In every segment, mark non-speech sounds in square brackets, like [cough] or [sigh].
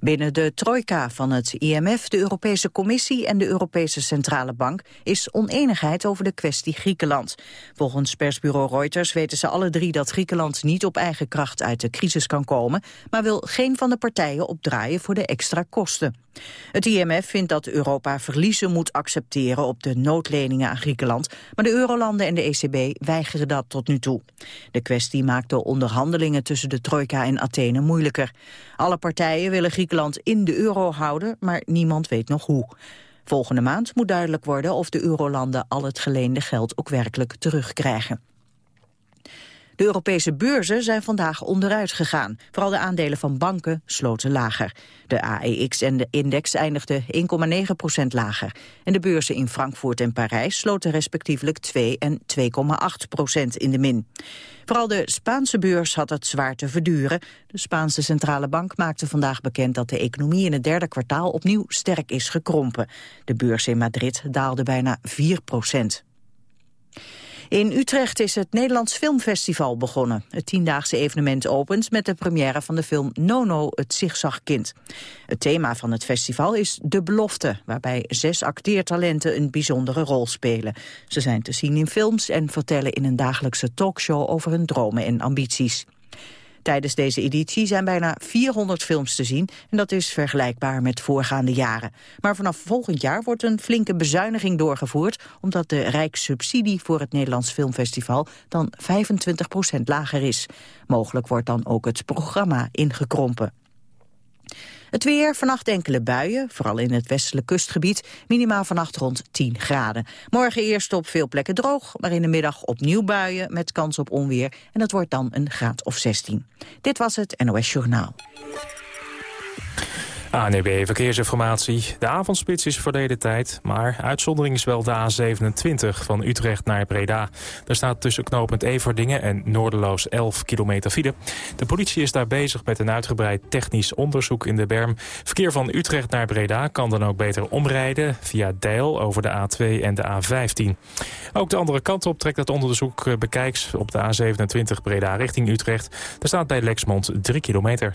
Binnen de trojka van het IMF, de Europese Commissie en de Europese Centrale Bank is oneenigheid over de kwestie Griekenland. Volgens persbureau Reuters weten ze alle drie dat Griekenland niet op eigen kracht uit de crisis kan komen, maar wil geen van de partijen opdraaien voor de extra kosten. Het IMF vindt dat Europa verliezen moet accepteren op de noodleningen aan Griekenland, maar de eurolanden en de ECB weigeren dat tot nu toe. De kwestie maakt de onderhandelingen tussen de trojka en Athene moeilijker. Alle partijen willen Griekenland in de euro houden, maar niemand weet nog hoe. Volgende maand moet duidelijk worden of de eurolanden al het geleende geld ook werkelijk terugkrijgen. De Europese beurzen zijn vandaag onderuit gegaan. Vooral de aandelen van banken sloten lager. De AEX en de index eindigden 1,9 procent lager. En de beurzen in Frankfurt en Parijs sloten respectievelijk 2 en 2,8 procent in de min. Vooral de Spaanse beurs had het zwaar te verduren. De Spaanse centrale bank maakte vandaag bekend dat de economie in het derde kwartaal opnieuw sterk is gekrompen. De beurs in Madrid daalde bijna 4 procent. In Utrecht is het Nederlands Filmfestival begonnen. Het tiendaagse evenement opent met de première van de film Nono, het zigzagkind. Het thema van het festival is De Belofte, waarbij zes acteertalenten een bijzondere rol spelen. Ze zijn te zien in films en vertellen in een dagelijkse talkshow over hun dromen en ambities. Tijdens deze editie zijn bijna 400 films te zien en dat is vergelijkbaar met voorgaande jaren. Maar vanaf volgend jaar wordt een flinke bezuiniging doorgevoerd omdat de rijkssubsidie voor het Nederlands Filmfestival dan 25% lager is. Mogelijk wordt dan ook het programma ingekrompen. Het weer, vannacht enkele buien, vooral in het westelijk kustgebied. Minimaal vannacht rond 10 graden. Morgen eerst op veel plekken droog, maar in de middag opnieuw buien met kans op onweer. En dat wordt dan een graad of 16. Dit was het NOS Journaal. ANEB Verkeersinformatie. De avondspits is verleden tijd, maar uitzondering is wel de A27 van Utrecht naar Breda. Daar staat tussen knooppunt Everdingen en Noorderloos 11 kilometer file. De politie is daar bezig met een uitgebreid technisch onderzoek in de berm. Verkeer van Utrecht naar Breda kan dan ook beter omrijden via Deil over de A2 en de A15. Ook de andere kant op trekt het onderzoek eh, bekijks op de A27 Breda richting Utrecht. Daar staat bij Lexmond 3 kilometer.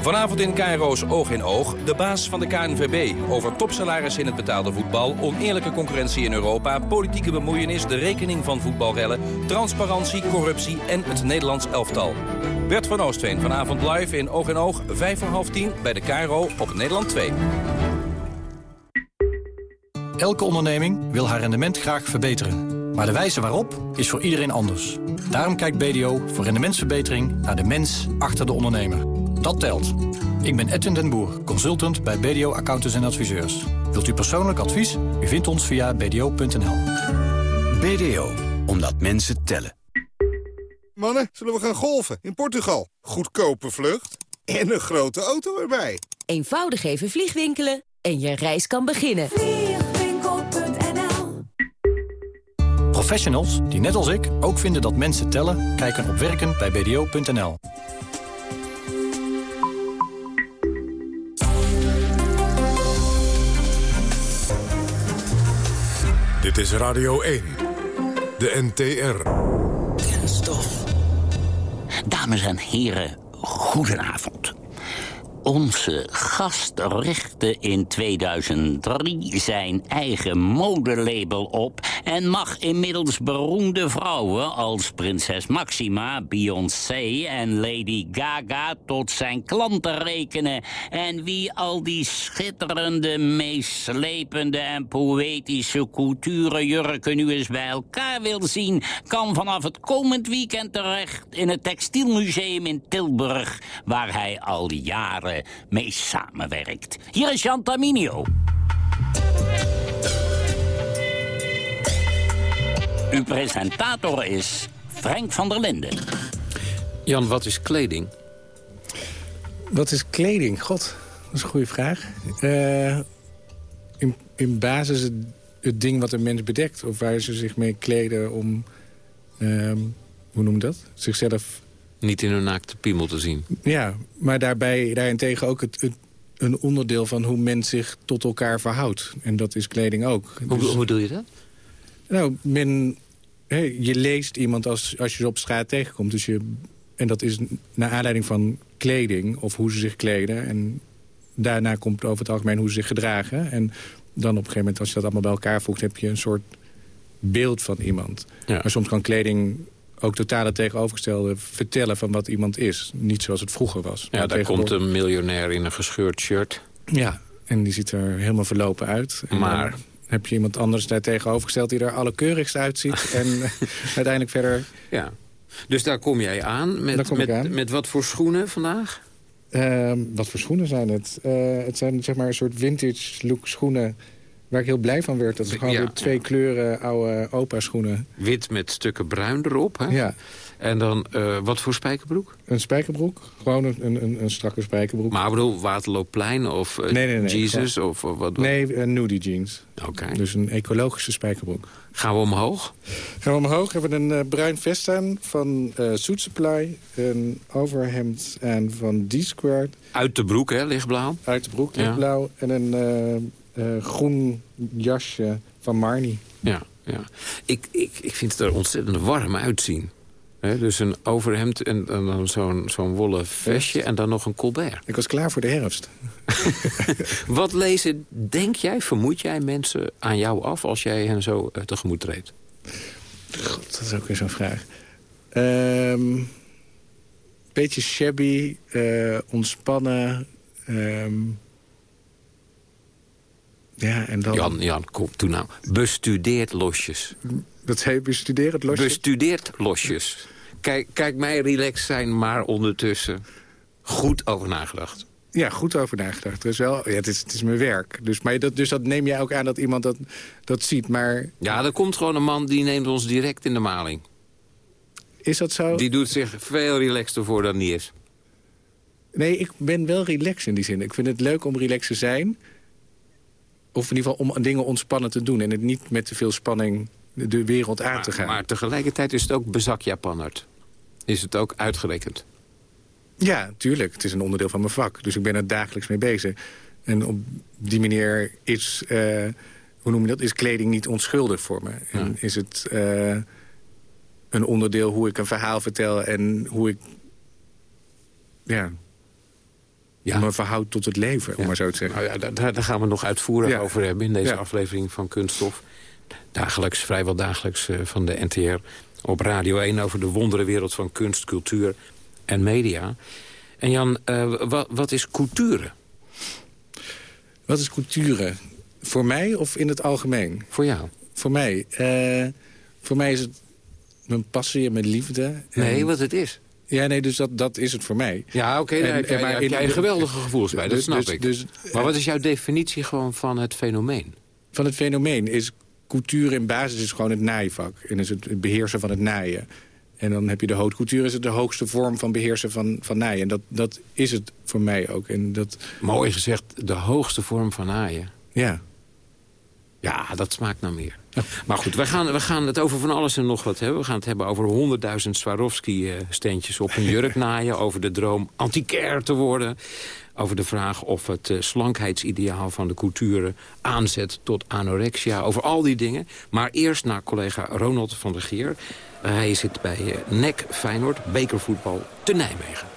Vanavond in Cairo's Oog in Oog, de baas van de KNVB... over topsalaris in het betaalde voetbal, oneerlijke concurrentie in Europa... politieke bemoeienis, de rekening van voetbalrellen... transparantie, corruptie en het Nederlands elftal. Bert van Oostveen vanavond live in Oog in Oog, 5 voor half 10... bij de Cairo op Nederland 2. Elke onderneming wil haar rendement graag verbeteren. Maar de wijze waarop is voor iedereen anders. Daarom kijkt BDO voor rendementsverbetering naar de mens achter de ondernemer. Dat telt. Ik ben Edwin den Boer, consultant bij BDO Accountants en Adviseurs. Wilt u persoonlijk advies? U vindt ons via bdo.nl. BDO, omdat mensen tellen. Mannen, zullen we gaan golven in Portugal? Goedkope vlucht en een grote auto erbij. Eenvoudig even vliegwinkelen en je reis kan beginnen. Vliegwinkel.nl Professionals die net als ik ook vinden dat mensen tellen... kijken op werken bij bdo.nl. Dit is Radio 1, de NTR. Kenstof. Dames en heren, goedenavond. Onze gast richtte in 2003 zijn eigen modelabel op... en mag inmiddels beroemde vrouwen als prinses Maxima, Beyoncé en Lady Gaga... tot zijn klanten rekenen. En wie al die schitterende, meeslepende en poëtische culturenjurken nu eens bij elkaar wil zien... kan vanaf het komend weekend terecht in het Textielmuseum in Tilburg... waar hij al jaren mee samenwerkt. Hier is Jan Taminio. Uw presentator is Frank van der Linden. Jan, wat is kleding? Wat is kleding? God, dat is een goede vraag. Uh, in, in basis het, het, ding wat een mens bedekt. Of waar ze zich mee kleden om... Uh, hoe noem je dat? Zichzelf... Niet in hun naakte piemel te zien. Ja, maar daarbij daarentegen ook het, het, een onderdeel van hoe men zich tot elkaar verhoudt. En dat is kleding ook. Hoe, dus, hoe doe je dat? Nou, men, hey, je leest iemand als, als je ze op straat tegenkomt. Dus je, en dat is naar aanleiding van kleding of hoe ze zich kleden. En daarna komt over het algemeen hoe ze zich gedragen. En dan op een gegeven moment, als je dat allemaal bij elkaar voegt... heb je een soort beeld van iemand. Maar soms kan kleding ook totaal het tegenovergestelde vertellen van wat iemand is. Niet zoals het vroeger was. Ja, daar komt een miljonair in een gescheurd shirt. Ja, en die ziet er helemaal verlopen uit. maar heb je iemand anders daar tegenovergesteld... die er allekeurigst uitziet [laughs] en uiteindelijk verder... Ja. Dus daar kom jij aan. Met, met, met wat voor schoenen vandaag? Uh, wat voor schoenen zijn het? Uh, het zijn zeg maar een soort vintage look schoenen... waar ik heel blij van werd. Dat zijn gewoon weer twee kleuren oude opa schoenen. Wit met stukken bruin erop, hè? Ja. En dan, uh, wat voor spijkerbroek? Een spijkerbroek. Gewoon een, een, een strakke spijkerbroek. Maar ik bedoel, Waterloopplein of uh, nee, nee, nee, Jesus? Of, of, wat? Nee, een nudie jeans. Oké. Dus een ecologische spijkerbroek. Gaan we omhoog? Gaan we omhoog. Hebben we een uh, bruin vest aan van uh, Suit Supply. Een overhemd aan van D-Squared. Uit de broek, hè? Lichtblauw? Uit de broek, lichtblauw. Ja. En een groen jasje van Marni. Ja, ja. Ik, ik, ik vind het er ontzettend warm uitzien dus een overhemd en, dan zo'n zo'n wollen vestje en dan nog een colbert. Ik was klaar voor de herfst. [laughs] Wat lezen, denk jij, vermoed jij mensen aan jou af... als jij hen zo uh, tegemoet treedt? God, dat is ook weer zo'n vraag. Um, beetje shabby, uh, ontspannen... Um, ja, en dan... Jan, Jan, kom, toe nou. Bestudeerd losjes. Dat zei bestudeerd losjes? Bestudeerd losjes. Kijk, kijk mij relaxed zijn, maar ondertussen goed over nagedacht. Ja, goed over nagedacht. Dus wel, ja, het, is, het is mijn werk. Dus, maar dat, dus dat neem jij ook aan dat iemand dat, dat ziet. Maar... Ja, er komt gewoon een man die neemt ons direct in de maling. Is dat zo? Die doet zich veel relaxter voor dan die is. Nee, ik ben wel relaxed in die zin. Ik vind het leuk om relaxed te zijn. Of in ieder geval om dingen ontspannen te doen. En het niet met te veel spanning de wereld aan te gaan. Maar tegelijkertijd is het ook bezak Japannerd. Is het ook uitgerekend? Ja, tuurlijk. Het is een onderdeel van mijn vak. Dus ik ben er dagelijks mee bezig. En op die manier is, uh, hoe noem je dat, is kleding niet onschuldig voor me. En is het uh, een onderdeel hoe ik een verhaal vertel en hoe ik... Ja, ja. me verhoud tot het leven, om maar zo te zeggen. Nou ja, daar, daar, gaan we nog uitvoerig over hebben in deze aflevering van Kunststof. Dagelijks, vrijwel dagelijks uh, van de NTR op Radio 1... over de wonderenwereld van kunst, cultuur en media. En Jan, uh, wat, wat is cultuur? Wat is cultuur? Voor mij of in het algemeen? Voor jou. Voor mij? Uh, voor mij is het mijn passie en mijn liefde. Nee, wat het is. Ja, nee, dus dat, dat is het voor mij. Ja, oké, okay, daar heb jij, maar heb jij een geweldige gevoelens bij, dat dus, snap dus, ik. Dus, maar wat is jouw definitie gewoon van het fenomeen? Van het fenomeen is couture in basis is gewoon het naaivak. En is het beheersen van het naaien. En dan heb je de haute couture, is het de hoogste vorm van beheersen van, van naaien. En dat, dat is het voor mij ook. En dat... Mooi gezegd, de hoogste vorm van naaien. Ja. Ja, dat smaakt naar meer. Maar goed, we gaan, we gaan het over van alles en nog wat hebben. We gaan het hebben over honderdduizend Swarovski-steentjes op een jurk [laughs] naaien. over de droom antiquair te worden over de vraag of het uh, slankheidsideaal van de culturen aanzet tot anorexia. Over al die dingen. Maar eerst naar collega Ronald van der Geer. hij zit bij uh, NEC Feyenoord, bekervoetbal te Nijmegen.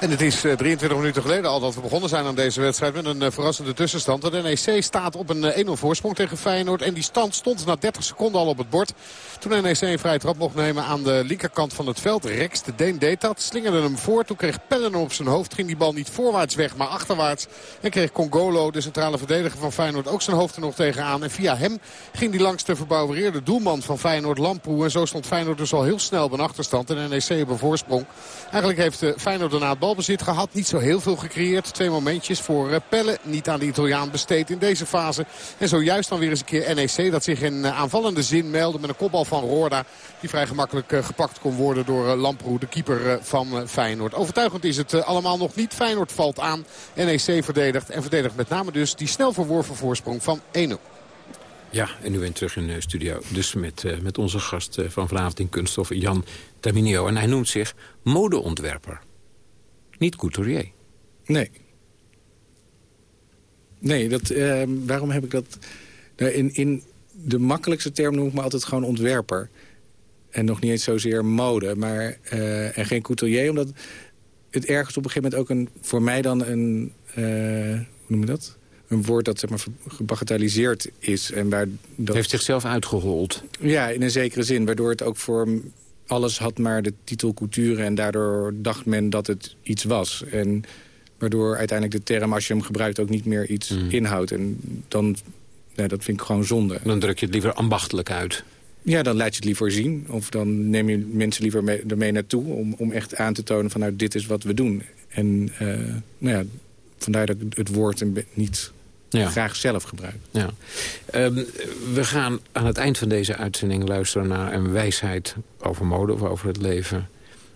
En het is 23 eh, minuten geleden al dat we begonnen zijn aan deze wedstrijd met een eh, verrassende tussenstand. De NEC staat op een 1-0 eh, voorsprong tegen Feyenoord. En die stand stond na 30 seconden al op het bord. Toen NEC een vrije trap mocht nemen aan de linkerkant van het veld. Rex, de Deen deed dat. Slingerde hem voor. Toen kreeg Pellen op zijn hoofd. Ging die bal niet voorwaarts weg, maar achterwaarts. En kreeg Congolo, de centrale verdediger van Feyenoord, ook zijn hoofd er nog tegenaan. En via hem ging die langs de verbouwereerde doelman van Feyenoord, Lamproe. En zo stond Feyenoord dus al heel snel op een achterstand. En NEC op een voorsprong. Eigenlijk heeft Feyenoord daarna het bal gehad. Niet zo heel veel gecreëerd. Twee momentjes voor Pelle. Niet aan de Italiaan besteed in deze fase. En zojuist dan weer eens een keer NEC dat zich in aanvallende zin meldde met een kopbal van Roorda. Die vrij gemakkelijk gepakt kon worden door Lamproe, de keeper van Feyenoord. Overtuigend is het allemaal nog niet. Feyenoord valt aan. NEC verdedigt en verdedigt met name dus die snel verworven voorsprong van 1-0. Ja, en nu ben terug in de studio. Dus met, met onze gast van vanavond in Kunststof, Jan Terminio. En hij noemt zich modeontwerper. Niet couturier. Nee. Nee, dat, uh, waarom heb ik dat... Nou, in, in de makkelijkste term noem ik me altijd gewoon ontwerper. En nog niet eens zozeer mode, maar, en geen couturier. Omdat het ergens op een gegeven moment ook een, voor mij dan een... hoe noem je dat? een woord dat zeg maar, gebagatelliseerd is. En waar dat... Heeft zichzelf uitgehold. Ja, in een zekere zin. Waardoor het ook voor alles had maar de titel couture... en daardoor dacht men dat het iets was. En waardoor uiteindelijk de term, als je hem gebruikt... ook niet meer iets mm. inhoudt. En dan, ja, dat vind ik gewoon zonde. Dan druk je het liever ambachtelijk uit. Ja, dan laat je het liever zien. Of dan neem je mensen liever mee, ermee naartoe... Om, om echt aan te tonen van nou, dit is wat we doen. En uh, nou ja, vandaar dat ik het woord niet ja. graag zelf gebruiken. Ja. Um, we gaan aan het eind van deze uitzending luisteren naar een wijsheid over mode of over het leven.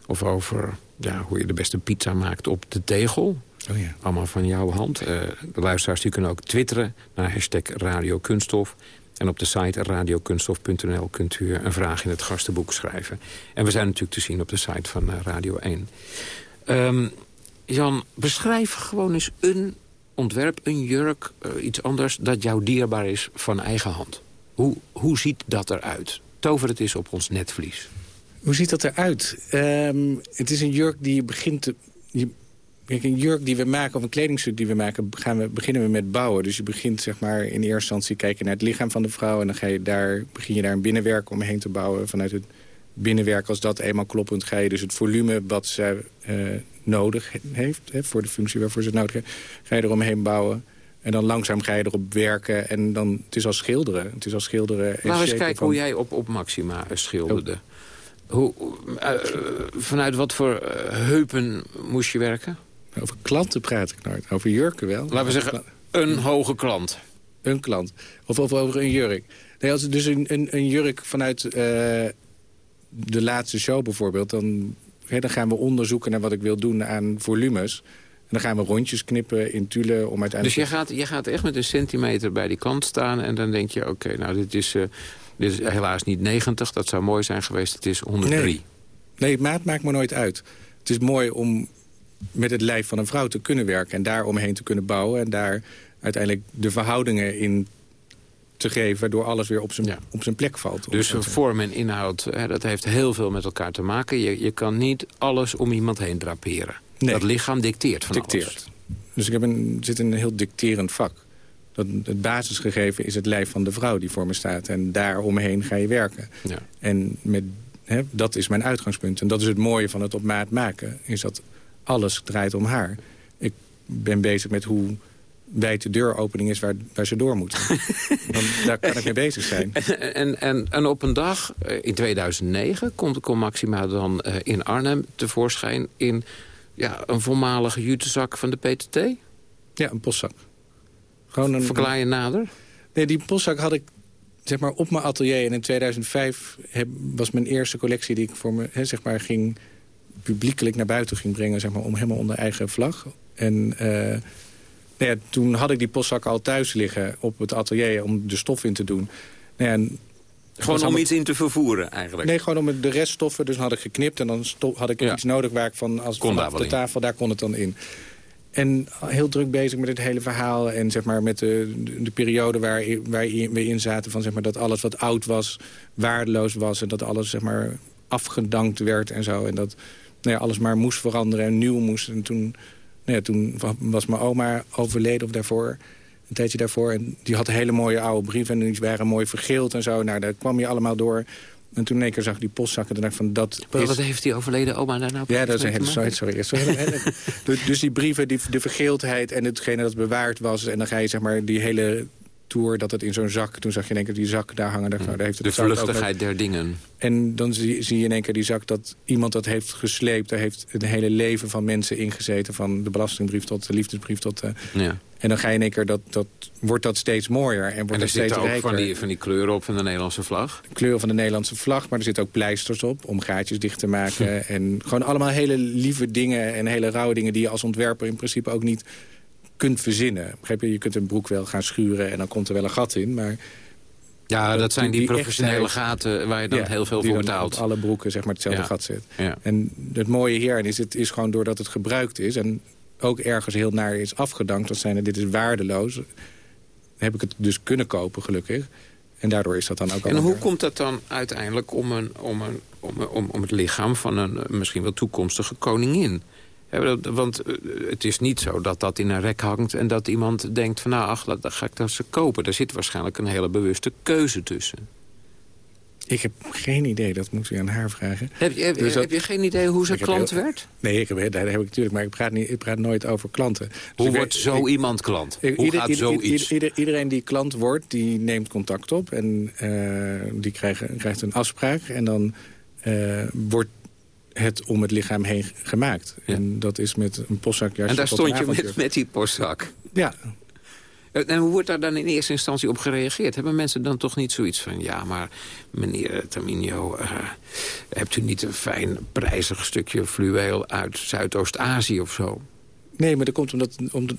Of over ja, hoe je de beste pizza maakt op de tegel. Oh ja. Allemaal van jouw hand. Uh, de luisteraars die kunnen ook twitteren naar hashtag Radio Kunststof. En op de site radiokunststof.nl kunt u een vraag in het gastenboek schrijven. En we zijn natuurlijk te zien op de site van uh, Radio 1. Um, Jan, beschrijf gewoon eens een ontwerp, een jurk, uh, iets anders... dat jou dierbaar is van eigen hand. Hoe, hoe ziet dat eruit? Tover het is op ons netvlies. Hoe ziet dat eruit? Um, het is een jurk die je begint te... Je, een jurk die we maken, of een kledingstuk die we maken... Gaan we, beginnen we met bouwen. Dus je begint zeg maar, in eerste instantie kijken naar het lichaam van de vrouw... en dan ga je daar, begin je daar een binnenwerk omheen te bouwen. Vanuit het binnenwerk, als dat eenmaal kloppend... ga je dus het volume wat zij uh, nodig heeft... Hè, voor de functie waarvoor ze het nodig heeft... ga je eromheen bouwen. En dan langzaam ga je erop werken. En dan, het is als schilderen. Het is als schilderen. Laten we eens kijken hoe jij op, op Maxima schilderde. Oh. Hoe, uh, vanuit wat voor uh, heupen moest je werken? Over klanten praat ik nooit. Over jurken wel. Laten we zeggen, een hoge klant. Een klant. Of, of over een jurk. Nee, als het dus een, een, een jurk vanuit uh, de laatste show bijvoorbeeld... dan dan gaan we onderzoeken naar wat ik wil doen aan volumes. En dan gaan we rondjes knippen in Tule om uiteindelijk... Dus je gaat, je gaat echt met een centimeter bij die kant staan... en dan denk je, oké, nou, dit is, uh, dit is helaas niet 90. Dat zou mooi zijn geweest. Het is 103. Nee. nee, maat maakt me nooit uit. Het is mooi om met het lijf van een vrouw te kunnen werken... en daar omheen te kunnen bouwen... en daar uiteindelijk de verhoudingen in te geven... waardoor alles weer op zijn, op zijn plek valt. Dus vorm en inhoud, hè, dat heeft heel veel met elkaar te maken. Je, je kan niet alles om iemand heen draperen. Nee. Dat lichaam dicteert van dicteert. alles. Dus ik heb een, zit in een heel dicterend vak. Dat, het basisgegeven is het lijf van de vrouw die voor me staat. En daar omheen ga je werken. Ja. En met, hè, dat is mijn uitgangspunt. En dat is het mooie van het op maat maken. Is dat alles draait om haar. Ik ben bezig met hoe wijd de deuropening is waar, waar ze door moeten. [laughs] Dan, daar kan ik mee bezig zijn. En, en, en op een dag, eh, in 2009, komt, komt Maxima dan uh, in Arnhem tevoorschijn... in ja, een voormalige jutezak van de PTT? Ja, een postzak. Gewoon een, Verklaar je nader? Nee, die postzak had ik zeg maar, op mijn atelier. En in 2005 heb, was mijn eerste collectie die ik voor me zeg maar, ging publiekelijk naar buiten ging brengen. Zeg maar, om helemaal onder eigen vlag. En... Uh, nou ja, toen had ik die postzak al thuis liggen op het atelier om de stof in te doen. Nou ja, gewoon om iets in te vervoeren eigenlijk? Nee, gewoon om de reststoffen. Dus had ik geknipt en dan had ik iets nodig waar ik van... Als kon de tafel, daar kon het dan in. En heel druk bezig met het hele verhaal. En zeg maar met de, de, periode waar, waar we in zaten... Van, zeg maar, dat alles wat oud was, waardeloos was. En dat alles zeg maar, afgedankt werd en zo. En dat nou ja, alles maar moest veranderen en nieuw moest. En toen nou ja, toen was mijn oma overleden of daarvoor, een tijdje daarvoor. En die had hele mooie oude brieven en die waren mooi vergeeld en zo. Nou, daar kwam je allemaal door. En toen in één keer zag ik die postzakken en dacht van dat maar Wat heeft die overleden oma daarna nou Ja, dat is een hele... Sorry, sorry. sorry. [laughs] dus die brieven, die, de vergeeldheid en hetgene dat bewaard was... en dan ga je zeg maar die hele tour, dat het in zo'n zak... toen zag je in één keer die zak daar hangen. Daar, Mm. daar heeft het De vluchtigheid der dingen. En dan zie, zie je in één keer die zak dat iemand dat heeft gesleept. Daar heeft het hele leven van mensen ingezeten. Van de belastingbrief tot de liefdesbrief tot... eh, Ja. en dan ga je in één keer, dat, dat, wordt dat steeds mooier. En wordt En er steeds ook rijker. van die, van die kleuren op van de Nederlandse vlag. De kleuren van de Nederlandse vlag, maar er zitten ook pleisters op... om gaatjes dicht te maken. [laughs] En gewoon allemaal hele lieve dingen en hele rauwe dingen... die je als ontwerper in principe ook niet kunt verzinnen. Begrijp je? Je kunt een broek wel gaan schuren en dan komt er wel een gat in. Maar Ja, dat zijn die, die professionele echtheid- gaten waar je dan Ja, heel veel voor betaalt. alle broeken zeg maar, hetzelfde Ja. gat zit. Ja. En het mooie hierin is, het is gewoon doordat het gebruikt is... en ook ergens heel naar is afgedankt... dat zijn dit is waardeloos, heb ik het dus kunnen kopen gelukkig. En daardoor is dat dan ook En hoe weer- komt dat dan uiteindelijk om, een, om, een, om, om, om het lichaam van een misschien wel toekomstige koningin? Dat- Want eh, het is niet zo dat dat in een rek hangt... en dat iemand denkt van nou, ach, dat, dat ga ik dan ze kopen. Er zit waarschijnlijk een hele bewuste keuze tussen. Ik heb geen idee, dat moet u aan haar vragen. Heb je, heb, Dus dat- heb je geen idee hoe ze klant heel- werd? Nee, ik heb, daar heb ik natuurlijk, maar ik praat, niet, ik praat nooit over klanten. Dus Hoe ik wordt zo ik- iemand klant? hoe ieder- gaat ieder- zoiets? ieder- ieder- iedereen die klant wordt, die neemt contact op. En eh, die krijgen, krijgt een afspraak. En dan eh, wordt het om het lichaam heen gemaakt. En dat is met een postzakjasje en daar stond je met, met die postzak. Ja. Eh, En hoe wordt daar dan in eerste instantie op gereageerd? Hebben mensen dan toch niet zoiets van... ja, maar meneer Taminio, eh, hebt u niet een fijn prijzig stukje fluweel uit Zuidoost-Azië of zo? Nee, maar dat komt omdat, omdat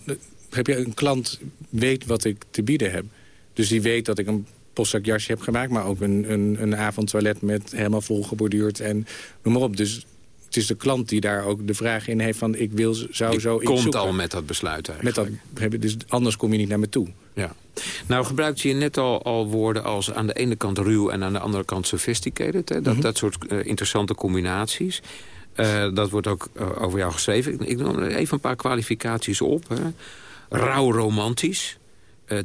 heb je, een klant weet wat ik te bieden heb. Dus die weet dat ik een postzakjasje heb gemaakt... maar ook een, een, een avondtoilet met helemaal vol geborduurd en noem maar op. Dus het is de klant die daar ook de vraag in heeft van... ik wil, zou zo iets komt zoeken. al met dat besluit Met eigenlijk. dat, begrijp je? dus anders kom je niet naar me toe. Ja. Nou gebruikte je net al, al woorden als aan de ene kant ruw... en aan de andere kant sophisticated. Hè? Dat, Mhm. dat soort eh, interessante combinaties. Eh, dat wordt ook eh, over jou geschreven. Ik, ik noem even een paar kwalificaties op. Hè. Rauw romantisch,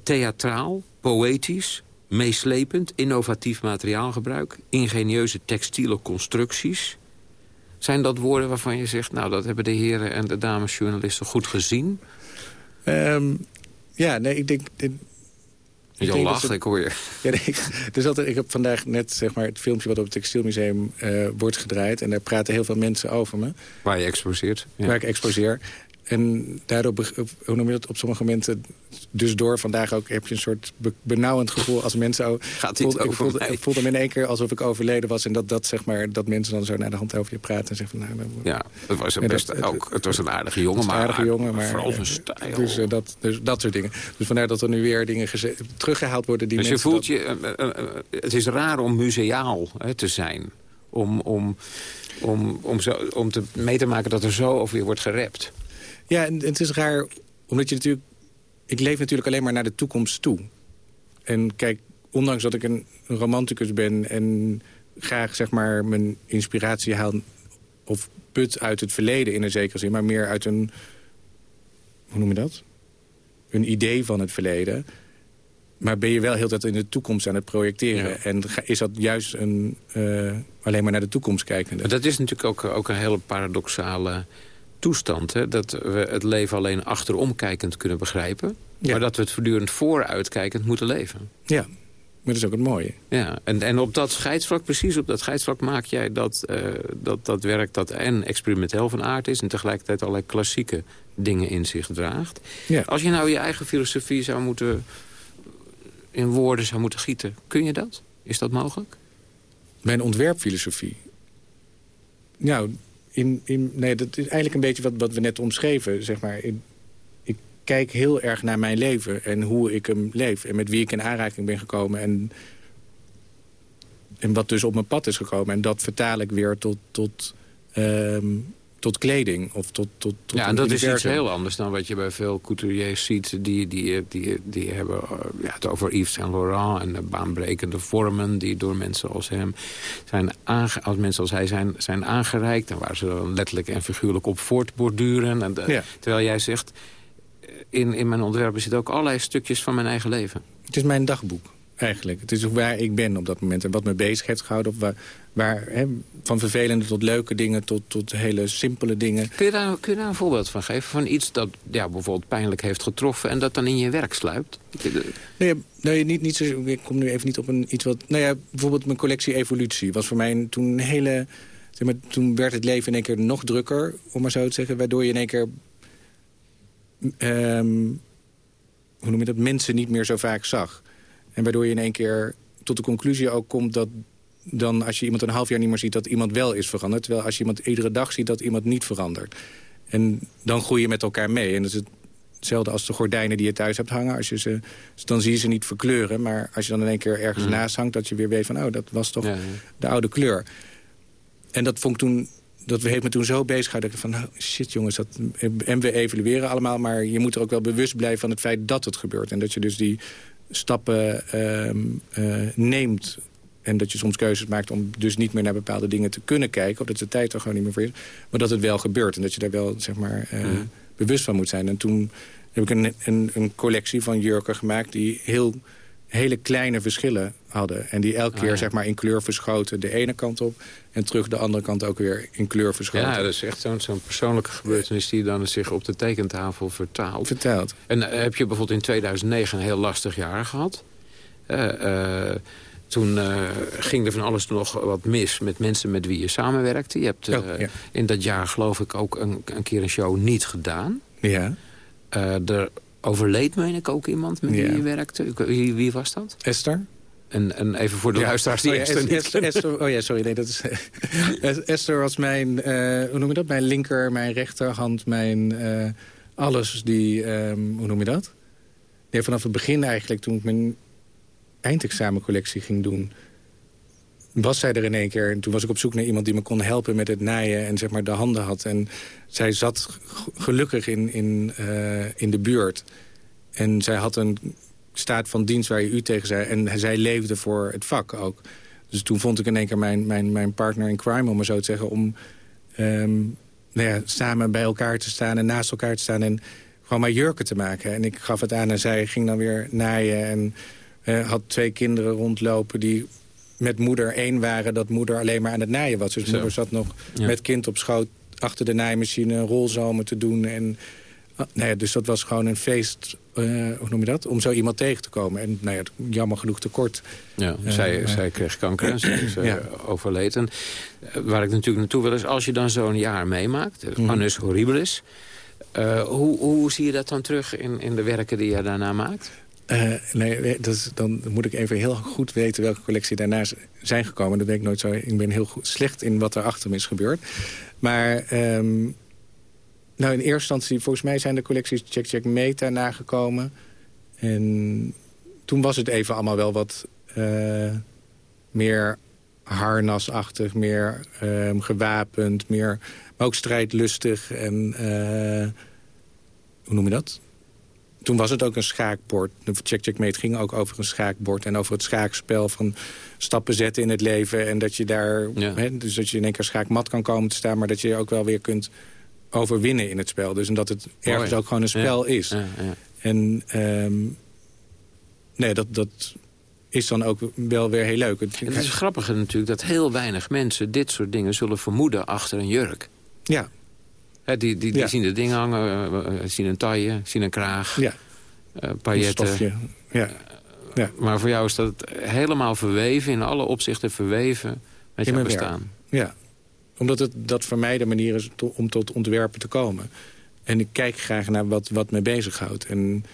theatraal, poëtisch... meeslepend, innovatief materiaalgebruik... ingenieuze textiele constructies... Zijn dat woorden waarvan je zegt... nou, dat hebben de heren en de dames journalisten goed gezien? Ehm, ja, nee, ik denk... dit- Je lacht, ik hoor je. [laughs] Ja, nee, ik, dus altijd, ik heb vandaag net zeg maar, het filmpje wat op het Textielmuseum eh, wordt gedraaid. En daar praten heel veel mensen over me. Waar je exposeert. Ja. Waar ik exposeer. En daardoor, beg- hoe noem je dat, op sommige momenten... dus door vandaag ook heb je een soort be- benauwend gevoel als mensen... Oh, Gaat voelde, ik, over voelde, ik voelde me in één keer alsof ik overleden was. En dat, dat, zeg maar, dat mensen dan zo naar de hand over je praten. En zeggen van, nou, dan- Ja, het was, een dat- best, ook, het was een aardige jongen, maar, aardige jongen, maar vooral zijn eh, stijl. Dus, eh, dat, dus dat soort dingen. Dus vandaar dat er nu weer dingen teruggehaald worden die dus je mensen... voelt je... eh, eh, eh, het is raar om museaal hè, te zijn. Om, om, om, om, zo, om te, mee te maken dat er zo over je wordt gerept. Ja, en, en het is raar, omdat je natuurlijk... Ik leef natuurlijk alleen maar naar de toekomst toe. En kijk, ondanks dat ik een, een romanticus ben... en graag zeg maar mijn inspiratie haal... of put uit het verleden in een zekere zin... maar meer uit een... Hoe noem je dat? Een idee van het verleden... Maar ben je wel heel tijd in de toekomst aan het projecteren. En is dat juist een, eh, alleen maar naar de toekomst kijkende. Dat is natuurlijk ook, ook een hele paradoxale toestand. Hè? Dat we het leven alleen achteromkijkend kunnen begrijpen. Ja. Maar dat we het voortdurend vooruitkijkend moeten leven. Ja, maar dat is ook het mooie. Ja, en, en op dat scheidsvlak, precies op dat scheidsvlak maak jij dat, eh, dat, dat werk dat en experimenteel van aard is... en tegelijkertijd allerlei klassieke dingen in zich draagt. Ja. Als je nou je eigen filosofie zou moeten, in woorden zou moeten gieten, kun je dat? Is dat mogelijk? Mijn ontwerpfilosofie. Nou, nee, dat is eigenlijk een beetje wat, wat we net omschreven. Zeg maar. ik, ik kijk heel erg naar mijn leven en hoe ik hem leef. En met wie ik in aanraking ben gekomen. En, en wat dus op mijn pad is gekomen. En dat vertaal ik weer tot, tot, ehm, tot kleding. Of tot, tot, tot ja, en dat is iets heel anders dan wat je bij veel couturiers ziet. Die, die, die, die hebben eh, ja, het over Yves Saint Laurent en de baanbrekende vormen... die door mensen als hem zijn, aange, als mensen als hij zijn, zijn aangereikt... en waar ze dan letterlijk en figuurlijk op voortborduren. En de- Ja. Terwijl jij zegt, eh, in, in mijn ontwerpen zitten ook allerlei stukjes van mijn eigen leven. Het is mijn dagboek, eigenlijk. Het is waar ik ben op dat moment en wat me bezig heeft gehouden. Of waar, waar, hè, van vervelende tot leuke dingen tot, tot hele simpele dingen. Kun je, daar, kun je daar een voorbeeld van geven? Van iets dat ja, bijvoorbeeld pijnlijk heeft getroffen... en dat dan in je werk sluipt? Nee, nee niet, niet zo, ik kom nu even niet op een, iets wat... Nou ja, bijvoorbeeld mijn collectie Evolutie was voor mij toen een hele... Zeg maar, toen werd het leven in één keer nog drukker, om maar zo te zeggen. Waardoor je in één keer... Um, hoe noem je dat? Mensen niet meer zo vaak zag. En waardoor je in één keer tot de conclusie ook komt dat dan als je iemand een half jaar niet meer ziet... dat iemand wel is veranderd. Terwijl als je iemand iedere dag ziet dat iemand niet verandert. En dan groei je met elkaar mee. En dat is hetzelfde als de gordijnen die je thuis hebt hangen. Als je ze, dan zie je ze niet verkleuren. Maar als je dan in één keer ergens mm. naast hangt... dat je weer weet van, oh, dat was toch de oude kleur. En dat vond ik toen... Dat heeft me toen zo bezig gehouden. van, oh, shit jongens, dat, en we evalueren allemaal... maar je moet er ook wel bewust blijven van het feit dat het gebeurt. En dat je dus die stappen uh, uh, neemt en dat je soms keuzes maakt om dus niet meer naar bepaalde dingen te kunnen kijken. Of dat de tijd er gewoon niet meer voor is. Maar dat het wel gebeurt en dat je daar wel zeg maar, uh, bewust van moet zijn. En toen heb ik een, een, een, collectie van jurken gemaakt die heel, hele kleine verschillen hadden. En die elke ah, keer zeg maar, in kleur verschoten de ene kant op. En terug de andere kant ook weer in kleur verschoten. Ja, dat is echt zo'n zo'n persoonlijke gebeurtenis die dan zich op de tekentafel vertaalt. Vertaalt. En uh, heb je bijvoorbeeld in 2009 een heel lastig jaar gehad? Uh, toen uh, ging er van alles nog wat mis met mensen met wie je samenwerkte. Je hebt uh, in dat jaar geloof ik ook een, een, keer een show niet gedaan. Ja. Er overleed, meen ik, ook iemand met wie je werkte. Wie, wie, was dat? Esther. En, en even voor de ja. luisteraars die oh, ja, Esther, Esther, Esther, Oh ja, sorry. Nee, dat is, [laughs] Esther was mijn, hoe noem je dat? Mijn linker, mijn rechterhand, mijn alles die, um, hoe noem je dat? Nee, vanaf het begin eigenlijk, toen ik mijn eindexamencollectie ging doen... was zij er in één keer. En toen was ik op zoek naar iemand die me kon helpen met het naaien... en zeg maar de handen had. En zij zat gelukkig in, in, uh, in de buurt. En zij had een staat van dienst waar je u tegen zei. En zij leefde voor het vak ook. Dus toen vond ik in één keer mijn, mijn, mijn partner in crime, om maar zo te zeggen... om um, nou ja, samen bij elkaar te staan en naast elkaar te staan... en gewoon maar jurken te maken. En ik gaf het aan en zij ging dan weer naaien... en uh, had twee kinderen rondlopen die met moeder één waren... dat moeder alleen maar aan het naaien was. Dus moeder zat nog met kind op schoot achter de naaimachine rolzomen te doen. En, uh, nou ja, dus dat was gewoon een feest, uh, hoe noem je dat? Om zo iemand tegen te komen. En nou ja, jammer genoeg tekort. Ja, zij, zij kreeg kanker en ze ja. overleed. En waar ik natuurlijk naartoe wil is, als je dan zo'n jaar meemaakt... Mm. Annus horribilis... hoe, hoe zie je dat dan terug in, in de werken die je daarna maakt? Uh, nee, dat dan moet ik even heel goed weten welke collectie daarna zijn gekomen. Dat weet ik nooit zo. Ik ben heel goed, slecht in wat er achter me is gebeurd. Maar um, nou, in eerste instantie, volgens mij zijn de collecties Check Check Meta nagekomen. En toen was het even allemaal wel wat uh, meer harnasachtig, meer um, gewapend, meer, maar ook strijdlustig. En hoe noem je dat? Toen was het ook een schaakbord. De Check Checkmate ging ook over een schaakbord... en over het schaakspel van stappen zetten in het leven. En dat je daar, dus dat je in één keer schaakmat kan komen te staan... maar dat je ook wel weer kunt overwinnen in het spel. Dus omdat het ergens ook gewoon een spel ja. is. En um, nee, dat, dat is dan ook wel weer heel leuk. Het, het is grappig natuurlijk dat heel weinig mensen dit soort dingen zullen vermoeden achter een jurk. Ja, die die, die zien de dingen hangen, uh, zien een taille, zien een kraag, ja. Uh, pailletten. Ja. ja. Maar voor jou is dat helemaal verweven, in alle opzichten verweven met je bestaan. Ja, omdat het dat voor mij de manier is om tot ontwerpen te komen. En ik kijk graag naar wat, wat me bezighoudt. En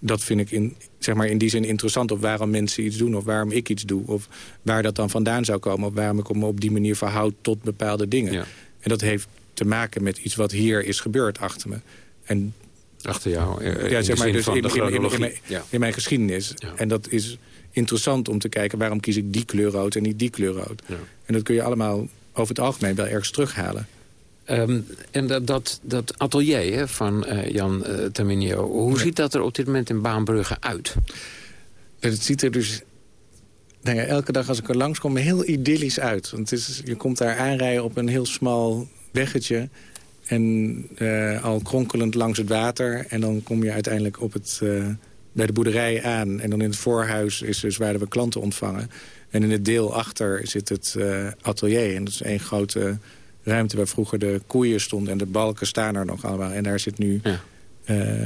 dat vind ik in, zeg maar in die zin interessant. Of waarom mensen iets doen, of waarom ik iets doe. Of waar dat dan vandaan zou komen. Of waarom ik me op die manier verhoud tot bepaalde dingen. Ja. En dat heeft te maken met iets wat hier is gebeurd achter me. En achter jou? Eh, ja, zeg maar, dus in, in, in, mijn, in, mijn, geschiedenis. En dat is interessant om te kijken... waarom kies ik die kleur rood en niet die kleur rood. Ja. En dat kun je allemaal over het algemeen wel ergens terughalen. Um, en dat, dat, dat atelier hè, van uh, Jan uh, Terminio... hoe ziet dat er op dit moment in Baanbrugge uit? Het ziet er dus nou ja, elke dag als ik er langskom heel idyllisch uit. Want het is, je komt daar aanrijden op een heel smal weggetje. En uh, al kronkelend langs het water. En dan kom je uiteindelijk op het, uh, bij de boerderij aan. En dan in het voorhuis is dus waar we klanten ontvangen. En in het deel achter zit het uh, atelier. En dat is één grote ruimte waar vroeger de koeien stonden... en de balken staan er nog allemaal. En daar zit nu, ja.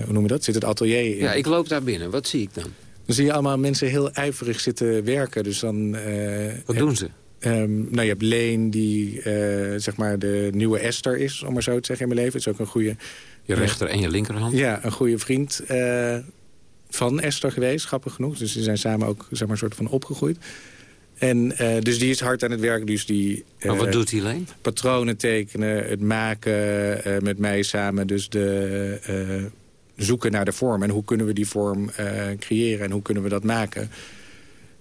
hoe noem je dat, zit het atelier in. Ja, ik loop daar binnen. Wat zie ik dan? Dan zie je allemaal mensen heel ijverig zitten werken. Dus dan, Wat doen ze? Um, nou, je hebt Leen, die zeg maar de nieuwe Esther is, om maar zo te zeggen in mijn leven. Het is ook een goede... Je rechter en je linkerhand? Ja, een goede vriend van Esther geweest, grappig genoeg. Dus ze zijn samen ook zeg maar, een soort van opgegroeid. En uh, dus die is hard aan het werk. Dus die, maar wat doet hij alleen? Patronen tekenen, het maken met mij samen. Dus de zoeken naar de vorm. En hoe kunnen we die vorm creëren en hoe kunnen we dat maken.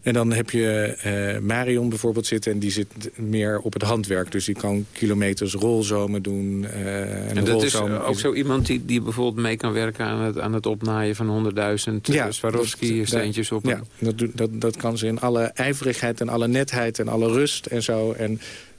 En dan heb je uh, Marion bijvoorbeeld zitten en die zit meer op het handwerk. Dus die kan kilometers rolzomen doen. Uh, en, dat is ook zo iemand die, die bijvoorbeeld mee kan werken aan het, aan het opnaaien van 100.000 ja, Swarovski-steentjes op. Ja, dat, dat, dat kan ze in alle ijverigheid en alle netheid en alle rust en zo. En,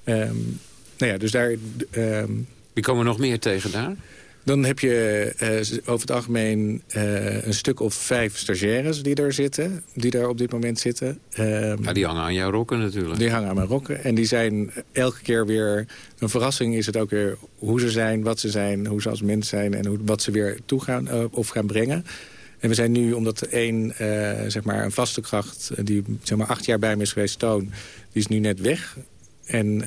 um, nou ja, dus daar... Um, Wie komen nog meer tegen daar? Dan heb je uh, over het algemeen uh, een stuk of vijf stagiaires die daar zitten. Die daar op dit moment zitten. Um, ja, die hangen aan jouw rokken natuurlijk. Die hangen aan mijn rokken. En die zijn elke keer weer... Een verrassing is het ook weer hoe ze zijn, wat ze zijn... hoe ze als mens zijn en hoe, wat ze weer toegaan uh, of gaan brengen. En we zijn nu, omdat er één, zeg maar een vaste kracht... die zeg maar acht jaar bij me is geweest, Toon... die is nu net weg. En uh,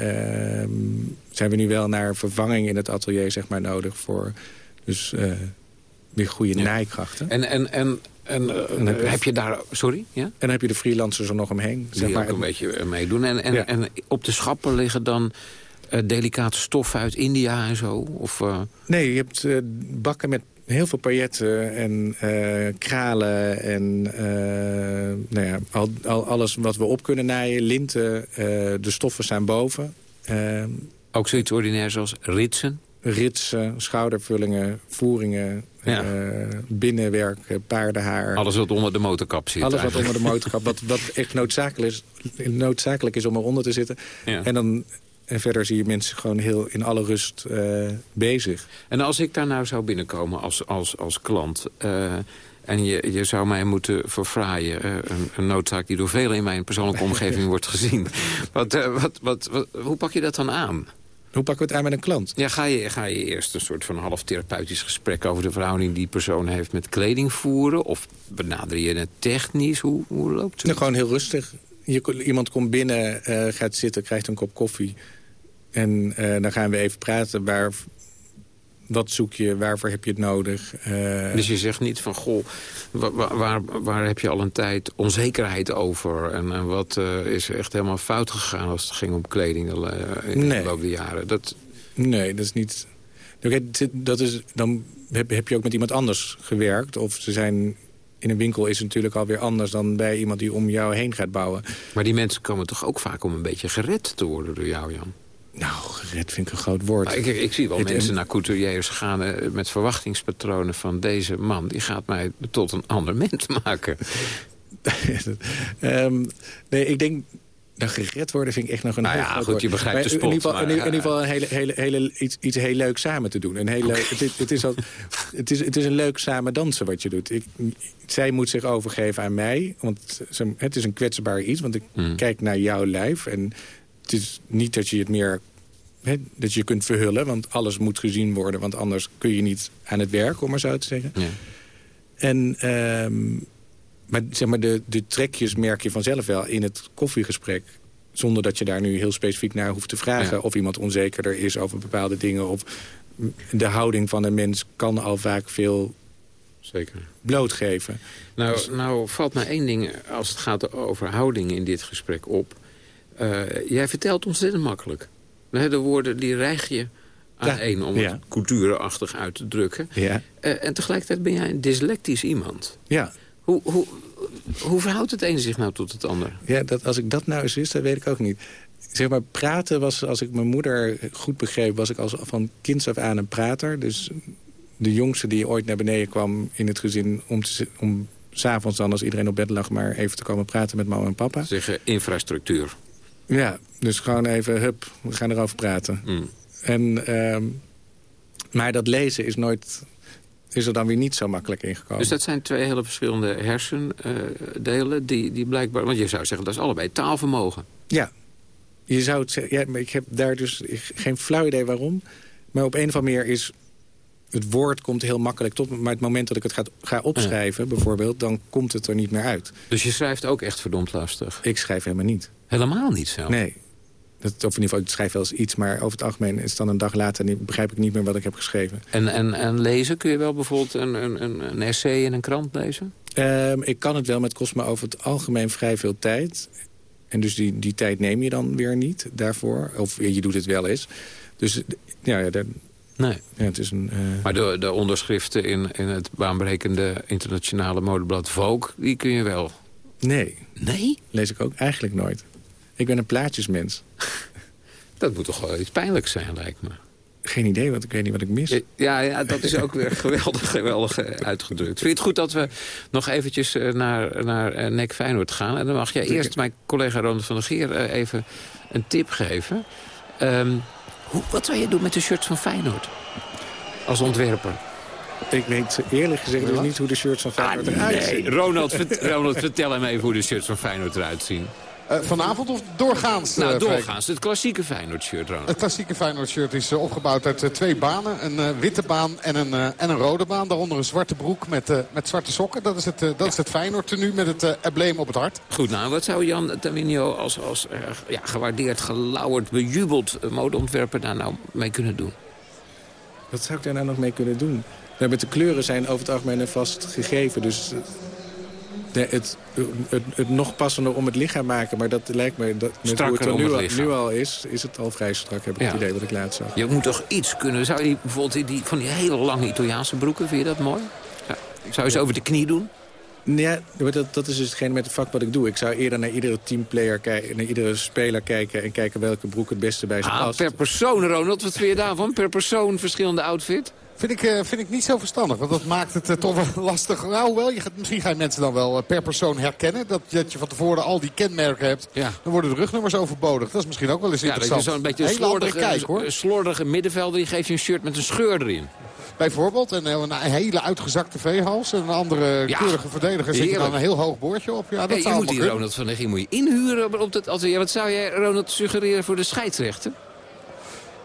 zijn we nu wel naar vervanging in het atelier zeg maar, nodig voor dus, uh, weer goede ja. naaikrachten. En, en, en, en, uh, heb, je, heb, je daar... Sorry? Ja? En dan heb je de freelancers er nog omheen. Die zeg maar, ook een beetje meedoen. En, en, ja. en op de schappen liggen dan uh, delicate stoffen uit India en zo? Of, uh... Nee, je hebt uh, bakken met heel veel pailletten en uh, kralen en uh, nou ja, al, al, alles wat we op kunnen naaien. Linten, uh, de stoffen staan boven. Ook zoiets ordinairs als ritsen? Ritsen, schoudervullingen, voeringen, ja. binnenwerk, paardenhaar. Alles wat onder de motorkap zit. Alles wat onder de motorkap, wat, wat echt noodzakelijk is, noodzakelijk is om eronder te zitten. Ja. En dan en verder zie je mensen gewoon heel in alle rust uh, bezig. En als ik daar nou zou binnenkomen als, als, als klant... Uh, en je, je zou mij moeten verfraaien. Uh, een, een, noodzaak die door velen in mijn persoonlijke [laughs] omgeving wordt gezien. Wat, wat, wat, wat, hoe pak je dat dan aan? Hoe pakken we het aan met een klant? Ja, ga je, ga je eerst een soort van half therapeutisch gesprek... over de verhouding die persoon heeft met kleding voeren? Of benader je het technisch? Hoe, hoe loopt het? Nou, gewoon heel rustig. Je, iemand komt binnen, gaat zitten, krijgt een kop koffie... En uh, dan gaan we even praten. Waar, wat zoek je? Waarvoor heb je het nodig? Uh... Dus je zegt niet van, goh, waar, waar, waar, heb je al een tijd onzekerheid over? En, en wat uh, is echt helemaal fout gegaan als het ging om kleding in nee. de loop der jaren? Dat... Nee, dat is niet... Dat is, dan heb, heb je ook met iemand anders gewerkt. Of ze zijn in een winkel is het natuurlijk alweer anders dan bij iemand die om jou heen gaat bouwen. Maar die mensen komen toch ook vaak om een beetje gered te worden door jou, Jan? Nou, gered vind ik een groot woord. ik, ik, zie wel het, mensen naar couturiers gaan uh, met verwachtingspatronen van deze man. Die gaat mij tot een ander mens maken. um, [laughs] nee, ik denk... Nou, gered worden vind ik echt nog een nou heel ja, goed, woord. je begrijpt de spot. In ieder geval, maar, in, ieder geval een hele, hele, hele, iets, iets heel leuks samen te doen. Een leuk, het, het, is al, het, is, het is een leuk samen dansen wat je doet. Ik, zij moet zich overgeven aan mij. Want het is een kwetsbaar iets. Want ik hmm. kijk naar jouw lijf. En het is niet dat je het meer dat je kunt verhullen, want alles moet gezien worden... want anders kun je niet aan het werk, om maar zo te zeggen. Ja. En, um, maar, zeg maar de, de trekjes merk je vanzelf wel in het koffiegesprek... zonder dat je daar nu heel specifiek naar hoeft te vragen... of iemand onzekerder is over bepaalde dingen... of de houding van een mens kan al vaak veel Zeker. blootgeven. Nou, dus... nou valt mij één ding als het gaat over houding in dit gesprek op. Uh, jij vertelt ontzettend makkelijk. De woorden die rijg je aan ja, één om ja. het cultuurachtig uit te drukken. Ja. Uh, en tegelijkertijd ben jij een dyslectisch iemand. Ja. Hoe, hoe, hoe verhoudt het een zich nou tot het ander? Ja, dat, als ik dat nou eens wist, dat weet ik ook niet. Zeg maar, praten was, als ik mijn moeder goed begreep... was ik als van kinds af aan een prater. Dus de jongste die ooit naar beneden kwam in het gezin... om, te, om s'avonds dan, als iedereen op bed lag... maar even te komen praten met mama en papa. Zeggen infrastructuur. Ja, dus gewoon even, hup, we gaan erover praten. Mm. En, uh, maar dat lezen is nooit is er dan weer niet zo makkelijk ingekomen. Dus dat zijn twee hele verschillende hersendelen die, die blijkbaar... Want je zou zeggen, dat is allebei taalvermogen. Ja, je zou het zeggen... Ja, maar ik heb daar dus geen flauw idee waarom. Maar op een of andere manier is... Het woord komt heel makkelijk tot me. Maar het moment dat ik het ga, ga opschrijven, bijvoorbeeld... dan komt het er niet meer uit. Dus je schrijft ook echt verdomd lastig? Ik schrijf helemaal niet. Helemaal niet zo? Nee. Dat, of in ieder geval, ik schrijf wel eens iets, maar over het algemeen is het dan een dag later... en begrijp ik niet meer wat ik heb geschreven. En, en, en lezen? Kun je wel bijvoorbeeld een, een, een essay in een krant lezen? Um, ik kan het wel, maar het kost me over het algemeen vrij veel tijd. En dus die, die tijd neem je dan weer niet daarvoor. Of je doet het wel eens. Dus ja, ja, Nee. Ja, het is een, uh... Maar de, de onderschriften in, in het baanbrekende internationale modeblad Vogue... die kun je wel? Nee. Nee? Lees ik ook eigenlijk nooit. Ik ben een plaatjesmens. [laughs] Dat moet toch wel iets pijnlijks zijn, lijkt me. Geen idee, want ik weet niet wat ik mis. Ja, ja dat is ook weer [laughs] geweldig, geweldig uitgedrukt. Vind je het goed dat we nog eventjes naar, naar Nek Feyenoord gaan? En dan mag jij eerst mijn collega Ronald van der Geer even een tip geven. Um, hoe, wat zou je doen met de shirts van Feyenoord? Als ontwerper. Ik weet eerlijk gezegd dus niet hoe de shirts van Feyenoord ah, eruit zien. Nee. Ronald, [laughs] Ronald, vertel hem even hoe de shirts van Feyenoord eruit zien. Uh, vanavond of doorgaans? Nou, uh, doorgaans. Het klassieke Feyenoord-shirt, Ronald. Het klassieke Feyenoord-shirt is uh, opgebouwd uit twee banen. Een witte baan en een, en een rode baan. Daaronder een zwarte broek met, met zwarte sokken. Dat is het, dat ja. is het Feyenoord-tenue met het embleem op het hart. Goed, nou, wat zou Jan Taminio als, als ja, gewaardeerd, gelauwerd, bejubeld modeontwerper daar nou mee kunnen doen? Wat zou ik daar nou nog mee kunnen doen? Nou, met de kleuren zijn over het algemeen een vast gegeven. Dus Het, het, het, nog passender om het lichaam maken. Maar dat lijkt me, dat, met hoe het er nu, al, nu al is, is het al vrij strak, heb ik ja. het idee wat ik laatst zag. Je moet toch iets kunnen. Zou je bijvoorbeeld die, van die hele lange Italiaanse broeken, vind je dat mooi? Ja. Zou je ze over de knie doen? Ja, dat, dat is dus hetgene met het vak wat ik doe. Ik zou eerder naar iedere teamplayer kijken, naar iedere speler kijken... en kijken welke broek het beste bij ze ah, past. Per persoon, Ronald, wat vind je daarvan? Per persoon verschillende outfit? Vind ik, uh, vind ik niet zo verstandig, want dat maakt het uh, toch wel [laughs] lastig. Nou, wel, je gaat, misschien ga je mensen dan wel uh, per persoon herkennen. Dat, dat je van tevoren al die kenmerken hebt. Ja. Dan worden de rugnummers overbodig. Dat is misschien ook wel eens ja, interessant. Ja, zo'n beetje een slordige, kijk, hoor. slordige middenvelder. Die geeft je een shirt met een scheur erin. Bijvoorbeeld. En een hele uitgezakte veehals. En een andere ja, keurige verdediger je dan een heel hoog boordje op. Ja, dat hey, zou je moet die Ronald van der Gien moet je inhuren. Op dat, als, ja, wat zou jij, Ronald, suggereren voor de scheidsrechter?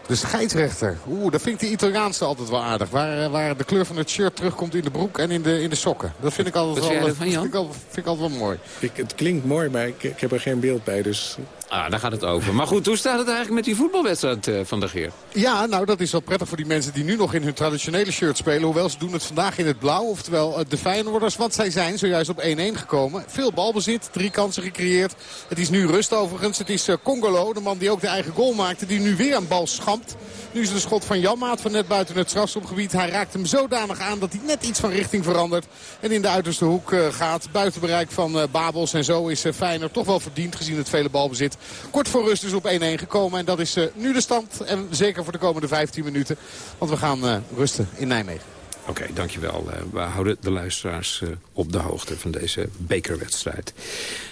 De scheidsrechter. Oeh, dat vind ik de Italiaanse altijd wel aardig. Waar, waar de kleur van het shirt terugkomt in de broek en in de, in de sokken. Dat vind ik altijd, wel, van, vind ik altijd, vind ik altijd wel mooi. Ik, het klinkt mooi, maar ik, ik heb er geen beeld bij. Dus Ah, daar gaat het over. Maar goed, hoe staat het eigenlijk met die voetbalwedstrijd uh, van de Geer? Ja, nou dat is wel prettig voor die mensen die nu nog in hun traditionele shirt spelen. Hoewel ze doen het vandaag in het blauw. Oftewel uh, de Feyenoorders. Want zij zijn zojuist op 1-1 gekomen. Veel balbezit, drie kansen gecreëerd. Het is nu rust overigens. Het is uh, Congolo, de man die ook de eigen goal maakte. Die nu weer een bal schampt. Nu is het een schot van Janmaat van net buiten het strafschopgebied. Hij raakt hem zodanig aan dat hij net iets van richting verandert. En in de uiterste hoek gaat. Buiten bereik van Babels. En zo is Feyenoord toch wel verdiend gezien het vele balbezit. Kort voor rust is op 1-1 gekomen. En dat is nu de stand. En zeker voor de komende 15 minuten. Want we gaan rusten in Nijmegen. Oké, okay, dankjewel. we houden de luisteraars op de hoogte van deze bekerwedstrijd.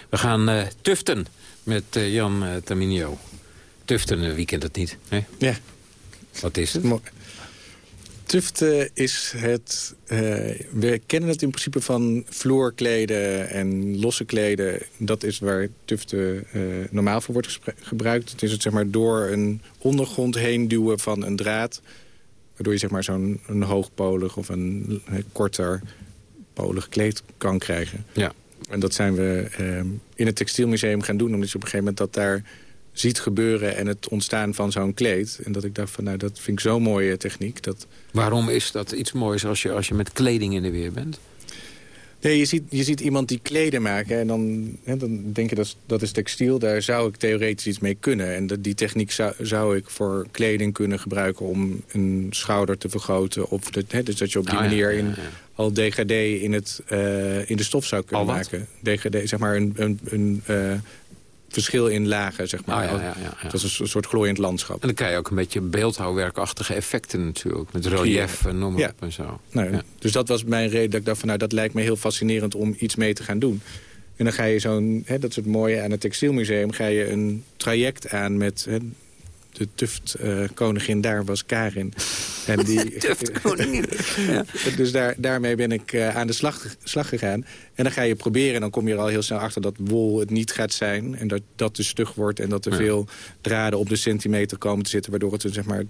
We gaan tuften met Jan Taminio. Tuften, wie kent het niet? Hè? Ja. Wat is het? Tufte is het... Uh, we kennen het in principe van vloerkleden en losse kleden. Dat is waar tufte uh, normaal voor wordt gebruikt. Het is het zeg maar door een ondergrond heen duwen van een draad. Waardoor je zeg maar zo'n hoogpolig of een, een korter polig kleed kan krijgen. Ja. En dat zijn we uh, in het textielmuseum gaan doen. Omdat je op een gegeven moment dat daar ziet gebeuren en het ontstaan van zo'n kleed. En dat ik dacht van, nou, dat vind ik zo'n mooie techniek. Dat... Waarom is dat iets moois als je, als je met kleding in de weer bent? Nee, je ziet, je ziet iemand die kleden maken en dan, hè, dan denk je dat, dat is textiel. Daar zou ik theoretisch iets mee kunnen. En dat, die techniek zou, zou ik voor kleding kunnen gebruiken om een schouder te vergroten. Of de, hè, dus dat je op die Ah, ja, manier ja, in, al degradé in, het, eh, in de stof zou kunnen maken. Degradé, zeg maar een, een, een eh, verschil in lagen, zeg maar. Ah, ja, ja, ja. Dat is een soort glooiend landschap. En dan krijg je ook een beetje beeldhouwwerkachtige effecten natuurlijk. Met relief en noem maar op en zo. Nou, Ja. Dus dat was mijn reden dat ik dacht van... nou, dat lijkt me heel fascinerend om iets mee te gaan doen. En dan ga je zo'n, dat is het mooie aan het textielmuseum... ga je een traject aan met hè, de tuftkoningin daar was Karin. En die, [laughs] tuftkoningin. ja. [laughs] Dus daar, daarmee ben ik aan de slag, slag gegaan. En dan ga je proberen en dan kom je er al heel snel achter... dat wol het niet gaat zijn en dat dat te stug wordt... en dat er veel draden op de centimeter komen te zitten... waardoor het een, zeg maar,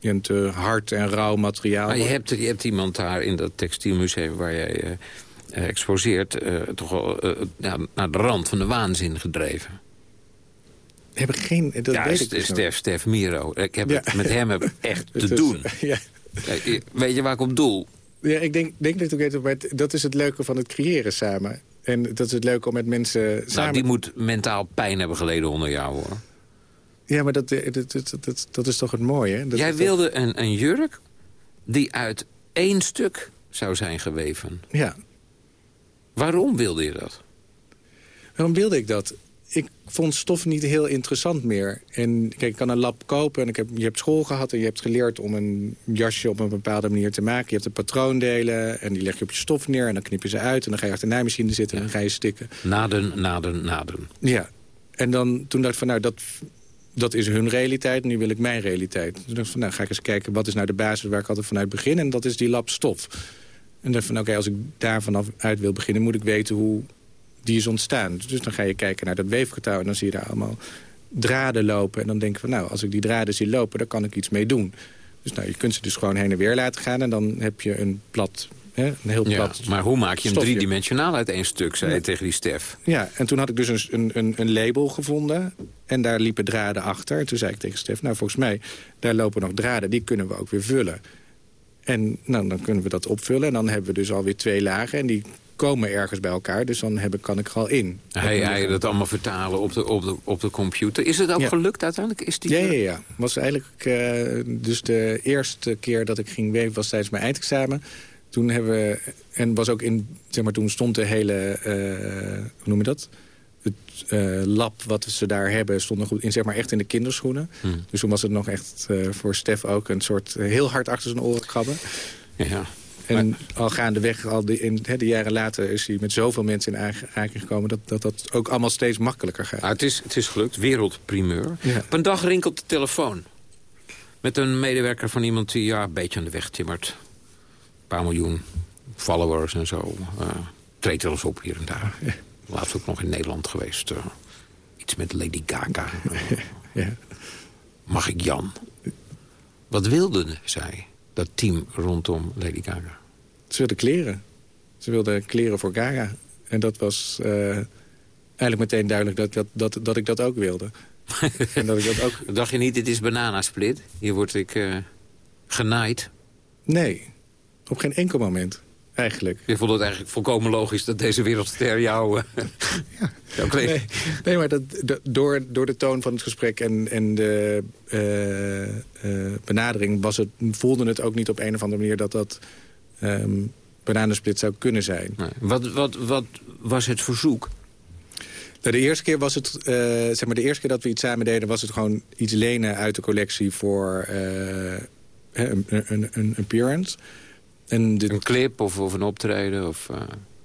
een te hard en rauw materiaal Maar je hebt, je hebt iemand daar in dat textielmuseum waar jij... Uh, exposeert, uh, toch uh, ja, naar de rand van de waanzin gedreven. Heb ik geen... Dat ja, weet ik Stef, Stef Miro. Ik heb ja. het met hem heb [laughs] echt te doen. [laughs] Ja. Weet je waar ik op doel? Ja, ik denk, denk dat ook maar dat is het leuke van het creëren samen. En dat is het leuke om met mensen nou, samen... die moet mentaal pijn hebben geleden onder jou, hoor. Ja, maar dat, dat, dat, dat, dat is toch het mooie, hè? Dat Jij wilde toch... een, een jurk die uit één stuk zou zijn geweven. Ja. Waarom wilde je dat? Waarom wilde ik dat? Ik vond stof niet heel interessant meer. En kijk, ik kan een lab kopen en ik heb, je hebt school gehad... en je hebt geleerd om een jasje op een bepaalde manier te maken. Je hebt een patroondelen en die leg je op je stof neer... en dan knip je ze uit en dan ga je achter de naaimachine zitten... en dan ga je stikken. Naden, naden, naden. Ja. En dan, toen dacht ik van, nou, dat, dat is hun realiteit, nu wil ik mijn realiteit. Dus dacht ik van, nou, ga ik eens kijken, wat is nou de basis waar ik altijd vanuit begin? En dat is die lab stof. En dan van, oké, als ik daar vanaf uit wil beginnen... moet ik weten hoe die is ontstaan. Dus dan ga je kijken naar dat weefgetouw... en dan zie je daar allemaal draden lopen. En dan denk ik van, nou, als ik die draden zie lopen... dan kan ik iets mee doen. Dus nou, je kunt ze dus gewoon heen en weer laten gaan... en dan heb je een plat Hè, een heel plat ja, maar hoe maak je hem driedimensionaal uit één stuk, zei je tegen die Stef? Ja, en toen had ik dus een, een, een label gevonden. En daar liepen draden achter. En toen zei ik tegen Stef, nou volgens mij, daar lopen nog draden. Die kunnen we ook weer vullen. En nou, dan kunnen we dat opvullen. En dan hebben we dus alweer twee lagen. En die komen ergens bij elkaar. Dus dan heb ik, kan ik er al in. Hij, hij dat allemaal vertalen op de, op, de, op de computer. Is het ook gelukt uiteindelijk? Is die ja, ja, ja. Was eigenlijk, uh, dus de eerste keer dat ik ging weven was tijdens mijn eindexamen. Toen hebben we, en was ook in, zeg maar, toen stond de hele, uh, hoe noem je dat? Het uh, lab wat ze daar hebben stond nog goed in, zeg maar echt in de kinderschoenen. Hmm. Dus toen was het nog echt voor Stef ook een soort heel hard achter zijn oren krabben. Ja. En maar... al gaandeweg, al de, in, he, de jaren later, is hij met zoveel mensen in aanraking gekomen... Dat, dat dat ook allemaal steeds makkelijker gaat. Ah, het, is, het is gelukt, wereldprimeur. Ja. Op een dag rinkelt de telefoon. Met een medewerker van iemand die ja, een beetje aan de weg timmert paar miljoen followers en zo. Uh, treedt wel eens op hier en daar. Ja. Laatst ook nog in Nederland geweest. Uh, iets met Lady Gaga. [laughs] ja. Mag ik Jan? Wat wilde zij, dat team rondom Lady Gaga? Ze wilden kleren. Ze wilden kleren voor Gaga. En dat was uh, eigenlijk meteen duidelijk dat, dat, dat, dat ik dat ook wilde. [laughs] en dat ik dat ook... Dacht je niet, dit is bananasplit? Hier word ik uh, genaaid? Nee, op geen enkel moment, eigenlijk. Je vond het eigenlijk volkomen logisch dat deze wereldster jou... Uh, [laughs] ja. nee, nee, maar dat, door, door de toon van het gesprek en, en de uh, uh, benadering... Was het, voelde het ook niet op een of andere manier dat dat um, bananensplit zou kunnen zijn. Nee. Wat, wat, wat was het verzoek? Nou, de eerste keer was het, uh, zeg maar, de eerste keer dat we iets samen deden, was het gewoon iets lenen uit de collectie voor uh, een, een, een appearance. En dit... Een clip of, of een optreden? Of, uh...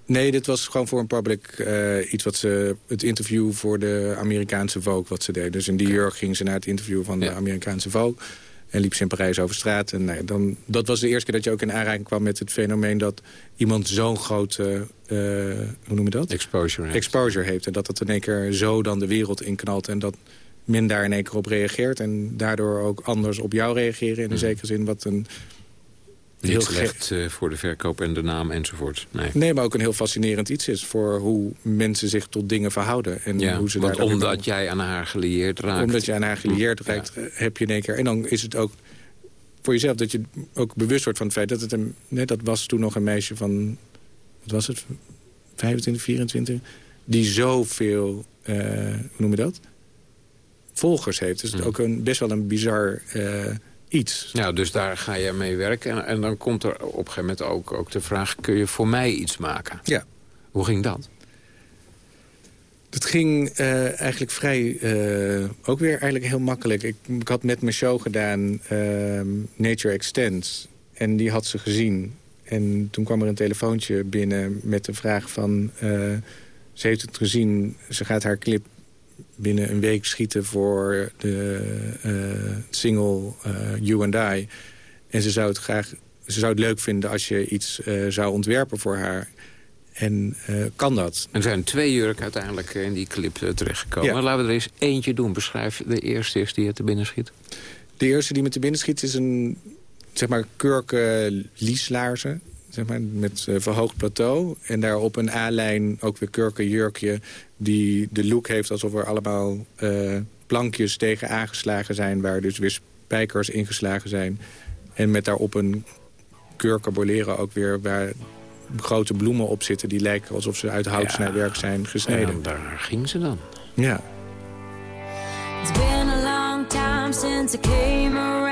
Nee, dit was gewoon voor een public iets wat ze... Het interview voor de Amerikaanse Vogue wat ze deden. Dus in die okay. jurk ging ze naar het interview van ja. de Amerikaanse Vogue. En liep ze in Parijs over straat. En nee, dan, dat was de eerste keer dat je ook in aanraking kwam met het fenomeen... dat iemand zo'n grote, uh, hoe noem je dat? Exposure heeft. Exposure heeft. En dat het in één keer zo dan de wereld inknalt. En dat men daar in één keer op reageert. En daardoor ook anders op jou reageren. In een mm. zekere zin wat een heel slecht uh, voor de verkoop en de naam enzovoort. Nee. nee, maar ook een heel fascinerend iets is... voor hoe mensen zich tot dingen verhouden. En ja, hoe ze want daar omdat jij aan haar gelieerd raakt. Omdat je aan haar gelieerd raakt, ja. heb je in één keer... En dan is het ook voor jezelf dat je ook bewust wordt van het feit... dat het een, net dat was toen nog een meisje van... wat was het? 25, 24? Die zoveel, uh, hoe noem je dat? Volgers heeft. Dus het is ook een, best wel een bizar... Uh, iets. Nou, dus daar ga je mee werken. En, en, dan komt er op een gegeven moment ook, ook de vraag... kun je voor mij iets maken? Ja. Hoe ging dat? Het ging uh, eigenlijk vrij, uh, ook weer eigenlijk heel makkelijk. Ik, ik had met mijn show gedaan, uh, Nature Extends. En die had ze gezien. En toen kwam er een telefoontje binnen met de vraag van... ze heeft het gezien, ze gaat haar clip binnen een week schieten voor de single You and I. En ze zou het graag ze zou het leuk vinden als je iets zou ontwerpen voor haar. En kan dat? Er zijn twee jurken uiteindelijk in die clip terechtgekomen. Ja. Laten we er eens eentje doen. Beschrijf de eerste is die je te binnen schiet. De eerste die me te binnen schiet is een zeg maar kurken lieslaarzen. Zeg maar, met uh, verhoogd plateau. En daarop een A-lijn ook weer kurken jurkje... die de look heeft alsof er allemaal uh, plankjes tegen aangeslagen zijn... waar dus weer spijkers ingeslagen zijn. En met daarop een kurken ook weer... waar grote bloemen op zitten die lijken alsof ze uit houtsnijwerk zijn gesneden. En daar ging ze dan. Ja. It's been a long time since I came around.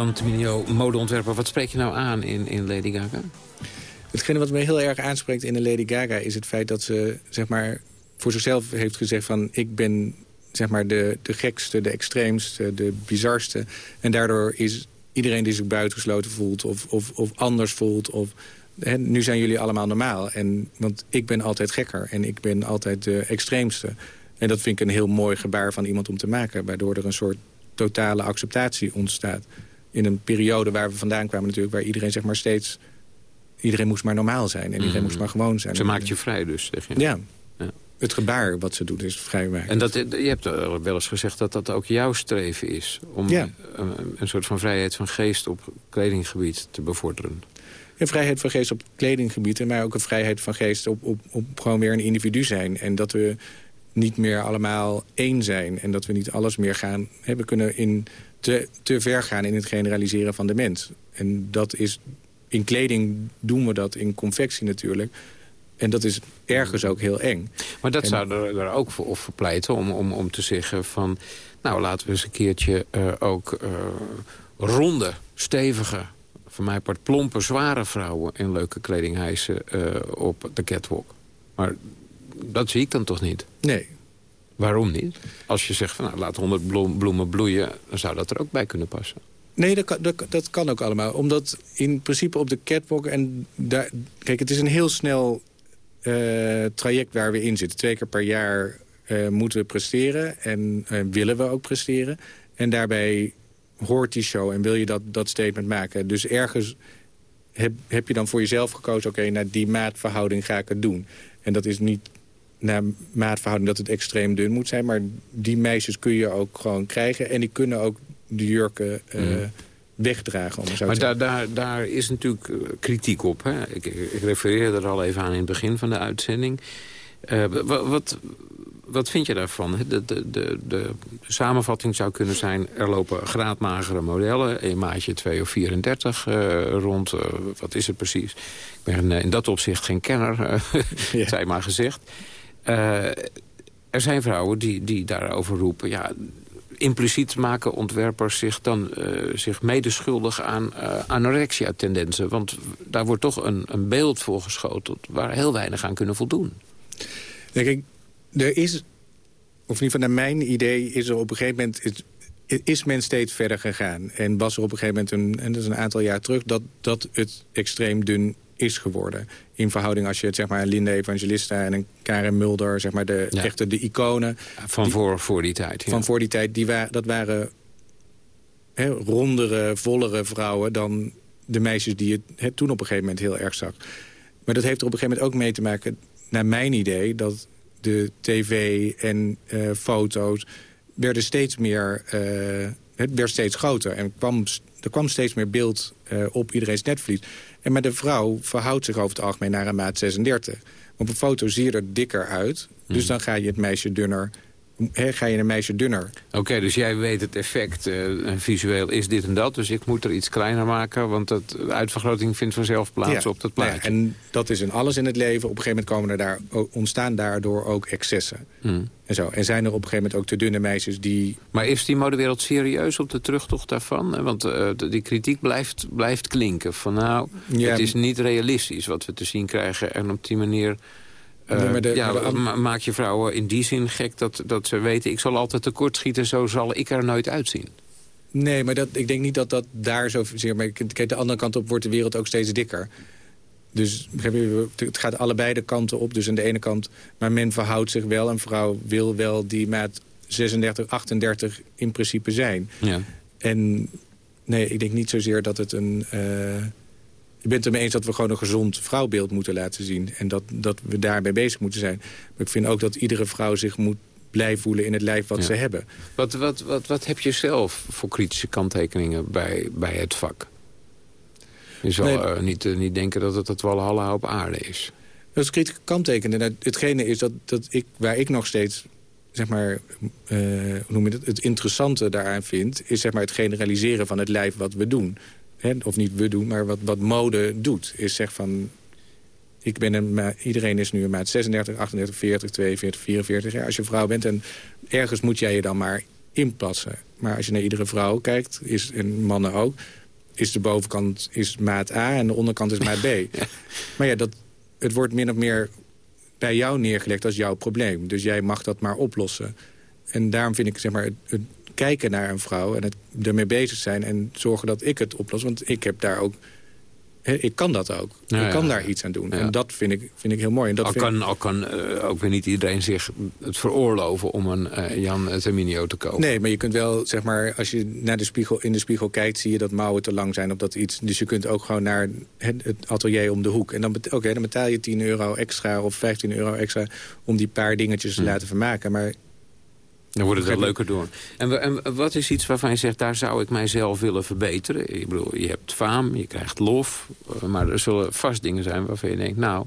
Jan modeontwerper. Wat spreek je nou aan in, in Lady Gaga? Hetgene wat me heel erg aanspreekt in de Lady Gaga... is het feit dat ze zeg maar, voor zichzelf heeft gezegd van... ik ben zeg maar, de, de gekste, de extreemste, de bizarste. En daardoor is iedereen die zich buitengesloten voelt of, of, of anders voelt... Of, nu zijn jullie allemaal normaal. En, want ik ben altijd gekker en ik ben altijd de extreemste. En dat vind ik een heel mooi gebaar van iemand om te maken... waardoor er een soort totale acceptatie ontstaat. In een periode waar we vandaan kwamen natuurlijk... waar iedereen zeg maar steeds... iedereen moest maar normaal zijn en iedereen Mhm. moest maar gewoon zijn. Ze maakt je vrij dus, zeg je? Ja. Ja. Het gebaar wat ze doet is vrijmaken. En dat, je hebt wel eens gezegd dat dat ook jouw streven is... om Ja. een, een soort van vrijheid van geest op kledinggebied te bevorderen. Een vrijheid van geest op kledinggebied... maar ook een vrijheid van geest op, op, op gewoon weer een individu zijn. En dat we niet meer allemaal één zijn. En dat we niet alles meer gaan... Hè, we kunnen in te, te ver gaan in het generaliseren van de mens. En dat is... In kleding doen we dat, in confectie natuurlijk. En dat is ergens ook heel eng. Maar dat En- zou er, er ook voor, voor pleiten om, om, om te zeggen van... nou, laten we eens een keertje eh, ook eh, ronde, stevige... voor mij part plompe, zware vrouwen in leuke kleding hijsen eh, op de catwalk. Maar dat zie ik dan toch niet? Nee. Waarom niet? Als je zegt van nou, laat honderd bloem, bloemen bloeien... dan zou dat er ook bij kunnen passen. Nee, dat kan, dat, dat kan ook allemaal. Omdat in principe op de catwalk... en daar, kijk, het is een heel snel eh, traject waar we in zitten. Twee keer per jaar eh, moeten we presteren en eh, willen we ook presteren. En daarbij hoort die show en wil je dat, dat statement maken. Dus ergens heb, heb je dan voor jezelf gekozen... oké, naar die maatverhouding ga ik het doen. En dat is niet naar maatverhouding dat het extreem dun moet zijn... maar die meisjes kun je ook gewoon krijgen. En die kunnen ook de jurken Mhm. wegdragen. Om zo Maar daar, daar, daar is natuurlijk eh, kritiek op. Hè? Ik, ik refereerde er al even aan in het begin van de uitzending. Eh, wa- wat, wat vind je daarvan? De, de, de, de samenvatting zou kunnen zijn... er lopen graadmagere modellen, een maatje 2 of 34 eh, rond. wat is het precies? Ik ben in dat opzicht geen kenner, [laughs] [laughs] zij maar gezegd. Eh, er zijn vrouwen die, die daarover roepen... Ja, impliciet maken ontwerpers zich dan eh, zich medeschuldig aan eh, anorexia-tendensen. Want daar wordt toch een, een beeld voor geschoteld... waar heel weinig aan kunnen voldoen. Ja, kijk, er is, of in ieder geval naar mijn idee, is er op een gegeven moment... Is, is men steeds verder gegaan. En was er op een gegeven moment, een, en dat is een aantal jaar terug... dat, dat het extreem dun is geworden. In verhouding als je het, zeg maar, Linda Evangelista en een Karen Mulder... zeg maar, de, Ja. echte de iconen... Van die- voor, voor die tijd. ja. van voor die tijd, die wa dat waren hè, rondere, vollere vrouwen... dan de meisjes die je hè, toen op een gegeven moment heel erg zag. Maar dat heeft er op een gegeven moment ook mee te maken... naar mijn idee, dat de tv en eh, foto's werden steeds meer... eh, het werd steeds groter en kwam er kwam steeds meer beeld uh, op iedereen's netvlies. En met de vrouw verhoudt zich over het algemeen naar een maat 36. Op een foto zie je er dikker uit. Dus hmm. dan ga je het meisje dunner ga je een meisje dunner. Oké, dus jij weet het effect. Uh, visueel is dit en dat. Dus ik moet er iets kleiner maken. Want dat uitvergroting vindt vanzelf plaats op dat plaatje. Ja, en dat is in alles in het leven. Op een gegeven moment komen er daar, ontstaan daardoor ook excessen. Hmm. En, zo. en zijn er op een gegeven moment ook te dunne meisjes die... Maar is die modewereld serieus op de terugtocht daarvan? Want uh, die kritiek blijft, blijft klinken. Van nou, het is niet realistisch wat we te zien krijgen. En op die manier uh, ja, maak je vrouwen in die zin gek dat, dat ze weten... ik zal altijd tekortschieten, zo zal ik er nooit uitzien. Nee, maar dat, ik denk niet dat dat daar zo... Maar kijk, de andere kant op wordt de wereld ook steeds dikker. Dus het gaat allebei de kanten op. Dus aan de ene kant, maar men verhoudt zich wel. Een vrouw wil wel die maat 36, 38 in principe zijn. Ja. En nee, ik denk niet zozeer dat het een... Uh, je bent het ermee eens dat we gewoon een gezond vrouwbeeld moeten laten zien. En dat, dat we daarbij bezig moeten zijn. Maar ik vind ook dat iedere vrouw zich moet blij voelen in het lijf wat ze hebben. Wat, wat, wat, wat heb je zelf voor kritische kanttekeningen bij, bij het vak? Je zal eh, niet, uh, niet denken dat het het walhalla op aarde is. Dat is kritische kanttekeningen. Nou, hetgene is dat, dat ik, waar ik nog steeds zeg maar, uh, hoe noem je het, het interessante daaraan vind... is zeg maar, het generaliseren van het lijf wat we doen of niet we doen, maar wat, wat mode doet. Is zeg van, ik ben een, iedereen is nu een maat 36, 38, 40, 42, 44 jaar. Als je vrouw bent en ergens moet jij je dan maar inpassen. Maar als je naar iedere vrouw kijkt, is, en mannen ook... is de bovenkant is maat A en de onderkant is maat B. [laughs] Maar ja, dat, het wordt min of meer bij jou neergelegd als jouw probleem. Dus jij mag dat maar oplossen. En daarom vind ik zeg maar, het, kijken naar een vrouw en het ermee bezig zijn... en zorgen dat ik het oplos. Want ik heb daar ook... ik kan dat ook. ik kan daar iets aan doen. En dat vind ik, vind ik heel mooi. En dat al, kan, al kan uh, ook weer niet iedereen zich het veroorloven om een uh, Jan Terminio te kopen. Nee, maar je kunt wel, zeg maar, als je naar de spiegel, in de spiegel kijkt... zie je dat mouwen te lang zijn of dat iets. Dus je kunt ook gewoon naar het, atelier om de hoek. En dan, oké, dan betaal je 10 euro extra of 15 euro extra... om die paar dingetjes te laten vermaken. Maar dan wordt het wel leuker door. En, en, wat is iets waarvan je zegt, daar zou ik mijzelf willen verbeteren? Ik bedoel, je hebt faam, je krijgt lof. Eh, maar er zullen vast dingen zijn waarvan je denkt... nou,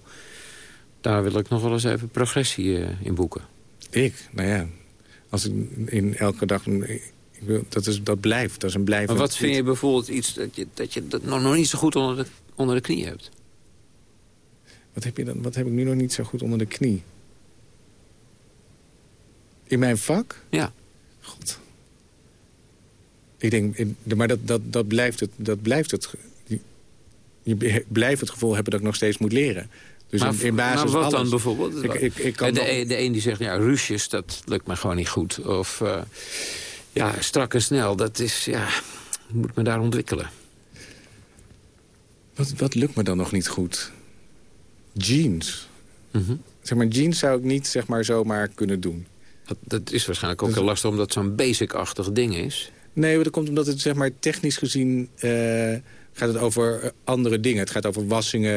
daar wil ik nog wel eens even progressie uh, in boeken. Ik? Nou ja, als ik in elke dag... Ik wil, dat, is, dat blijft, dat is een blijvend... Maar wat vind je bijvoorbeeld iets dat je, dat je dat nog, nog niet zo goed onder de, onder de knie hebt? Wat heb, je dan, wat heb ik nu nog niet zo goed onder de knie? In mijn vak? Ja. God. Ik denk, maar dat, dat, dat blijft het. Dat blijft het je blijft het gevoel hebben dat ik nog steeds moet leren. Dus maar, in, basis maar wat dan bijvoorbeeld? Ik, ik, ik kan de, e- de een die zegt, ja, ruusjes, dat lukt me gewoon niet goed. Of uh, ja, strak en snel, dat is, ja, moet me daar ontwikkelen. Wat, wat lukt me dan nog niet goed? Jeans. Mm Zeg maar, jeans zou ik niet zeg maar, zomaar kunnen doen. Dat, dat is waarschijnlijk ook dus, heel lastig omdat het zo'n basic-achtig ding is. Nee, maar dat komt omdat het zeg maar, technisch gezien uh, gaat het over eh, andere dingen. Het gaat over wassingen.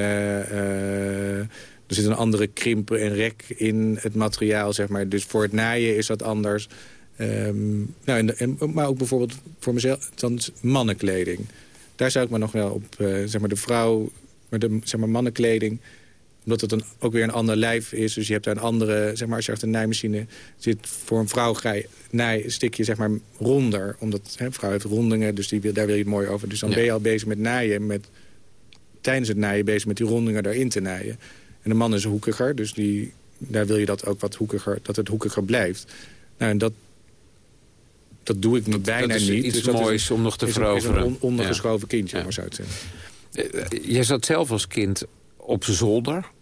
Uh, er zit een andere krimpen en rek in het materiaal. Zeg maar. Dus voor het naaien is dat anders. Um, nou, en, en, maar ook bijvoorbeeld voor mezelf, dan mannenkleding. Daar zou ik me nog wel op, uh, zeg maar de vrouw, maar de zeg maar mannenkleding omdat het een, ook weer een ander lijf is. Dus je hebt daar een andere, zeg maar, als je achter een naaimachine zit... voor een vrouw je naai, stik je zeg maar ronder. Omdat hè, een vrouw heeft rondingen, dus die, daar wil je het mooi over. Dus dan ben je al bezig met naaien, met, tijdens het naaien bezig met die rondingen daarin te naaien. En de man is hoekiger, dus die, daar wil je dat ook wat hoekiger, dat het hoekiger blijft. Nou, en dat, dat doe ik dat, bijna dat is niet. Iets dus moois is, om nog te veroveren. Een ondergeschoven kindje, ja. maar het zijn. Uh, jij zat zelf als kind op zolder.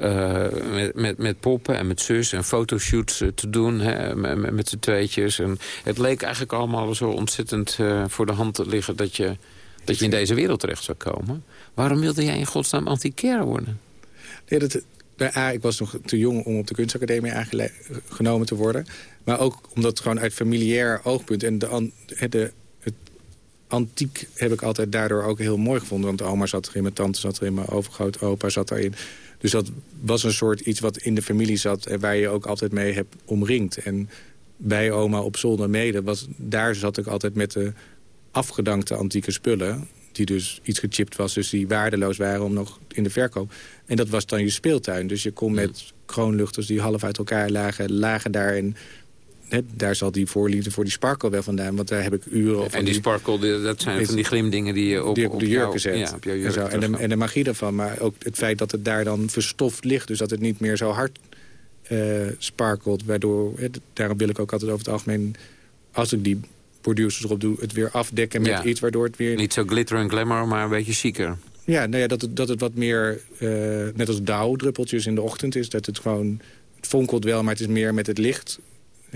Uh, met, met, met poppen en met zus en fotoshoots uh, te doen hè, met, met z'n tweetjes. En het leek eigenlijk allemaal zo ontzettend uh, voor de hand te liggen... Dat je, dat je in deze wereld terecht zou komen. Waarom wilde jij in godsnaam antiquaire worden? Nee, dat, bij A, ik was nog te jong om op de kunstacademie aangenomen te worden. Maar ook omdat gewoon uit familiair oogpunt... en de, de, het antiek heb ik altijd daardoor ook heel mooi gevonden. Want oma zat erin, mijn tante zat erin, mijn overgrootopa zat erin. Dus dat was een soort iets wat in de familie zat... en waar je ook altijd mee hebt omringd. En bij oma op zolder mede, was, daar zat ik altijd met de afgedankte antieke spullen... die dus iets gechipt was, dus die waardeloos waren om nog in de verkoop. En dat was dan je speeltuin. Dus je kon met kroonluchters die half uit elkaar lagen... lagen daar en daar zal die voorliefde voor die sparkle wel vandaan. Want daar heb ik uren... Of en die, sparkle, dat zijn van die glimdingen die je op, die op, de jurken zet. Ja, op en, en, de, en, de, magie daarvan. Maar ook het feit dat het daar dan verstoft ligt. Dus dat het niet meer zo hard uh, sparkelt. Waardoor, daarom wil ik ook altijd over het algemeen... als ik die producers erop doe, het weer afdekken met iets waardoor het weer... Niet zo glitter en glamour, maar een beetje chiquer. Ja, nou ja dat, het, dat het wat meer, uh, net als dauwdruppeltjes in de ochtend is. Dat het gewoon, het fonkelt wel, maar het is meer met het licht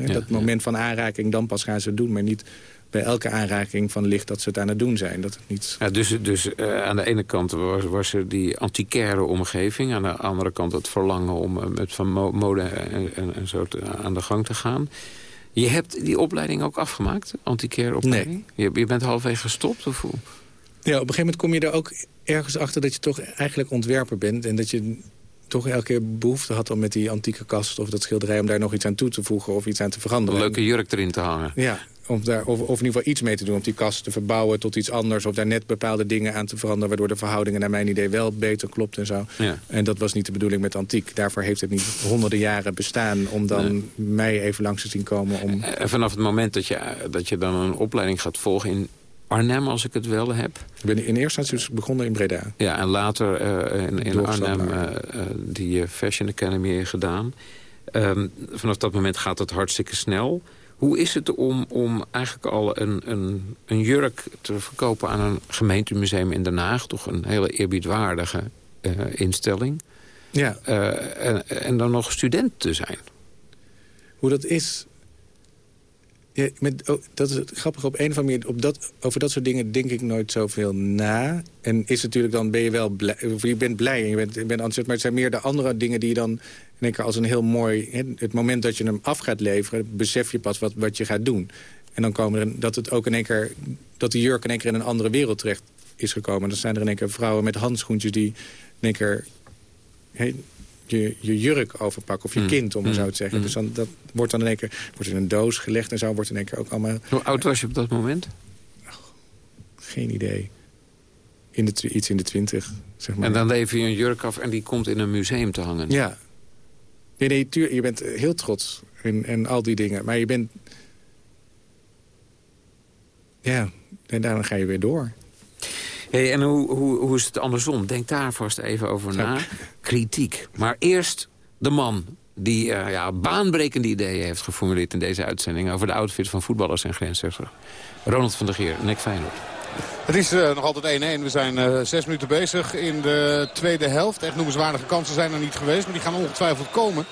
dat moment van aanraking, dan pas gaan ze het doen. Maar niet bij elke aanraking van licht dat ze het aan het doen zijn. Dat het niet... ja, dus dus uh, aan de ene kant was, was er die antiquaire omgeving. Aan de andere kant het verlangen om uh, met van mode en, en, en, zo te, aan de gang te gaan. Je hebt die opleiding ook afgemaakt, antiquaire opleiding? Nee. Je, je bent halfweg gestopt? Of hoe? Ja, op een gegeven moment kom je er ook ergens achter dat je toch eigenlijk ontwerper bent. En dat je toch elke keer behoefte had om met die antieke kast of dat schilderij... om daar nog iets aan toe te voegen of iets aan te veranderen. Een leuke jurk erin te hangen. Ja, of, daar, of, of in ieder geval iets mee te doen. Om die kast te verbouwen tot iets anders. Of daar net bepaalde dingen aan te veranderen... waardoor de verhoudingen naar mijn idee wel beter klopt en zo. Ja. En dat was niet de bedoeling met antiek. Daarvoor heeft het niet honderden jaren bestaan... om dan mij even langs te zien komen. Om... En vanaf het moment dat je, dat je dan een opleiding gaat volgen... in Arnhem, als ik het wel heb. Ik ben in eerste instantie begonnen in Breda. Ja, en later uh, in, in Arnhem uh, die Fashion Academy gedaan. Um, vanaf dat moment gaat het hartstikke snel. Hoe is het om, om eigenlijk al een, een, een jurk te verkopen aan een gemeentemuseum in Den Haag? Toch een hele eerbiedwaardige uh, instelling. Ja. En, en, dan nog student te zijn. Hoe dat is, ja, met, oh, dat is grappig. Op een of andere manier, op dat, over dat soort dingen denk ik nooit zoveel na. En is natuurlijk dan, ben je wel blij, of je bent blij en je bent, je bent enthousiast. Maar het zijn meer de andere dingen die je dan, één keer als een heel mooi... Het moment dat je hem af gaat leveren, besef je pas wat, wat je gaat doen. En dan komen er, dat het ook in één keer, dat de jurk in één keer in een andere wereld terecht is gekomen. Dan zijn er in één keer vrouwen met handschoentjes die in één keer je, je jurk overpakken. Of je mm. kind, om maar mm. zo te zeggen. Mm. Dus dan, dat wordt dan in één keer wordt in een doos gelegd en zo. Wordt in één keer ook allemaal... Hoe oud was je op dat moment? geen idee. In de, iets in de twintig, zeg maar. En dan lever je een jurk af en die komt in een museum te hangen? Ja. Nee, nee, tuur, je bent heel trots en, en al die dingen. Maar je bent... Ja, en daarna ga je weer door. Hey, en hoe, hoe, hoe is het andersom? Denk daar vast even over na. Kritiek. Maar eerst de man die uh, ja, baanbrekende ideeën heeft geformuleerd in deze uitzending... over de outfit van voetballers en grensrechters. Ronald van der Geer, Nek Feyenoord. Het is uh, nog altijd 1-1. We zijn uh, zes minuten bezig in de tweede helft. Echt noemenswaardige kansen zijn er niet geweest. Maar die gaan ongetwijfeld komen.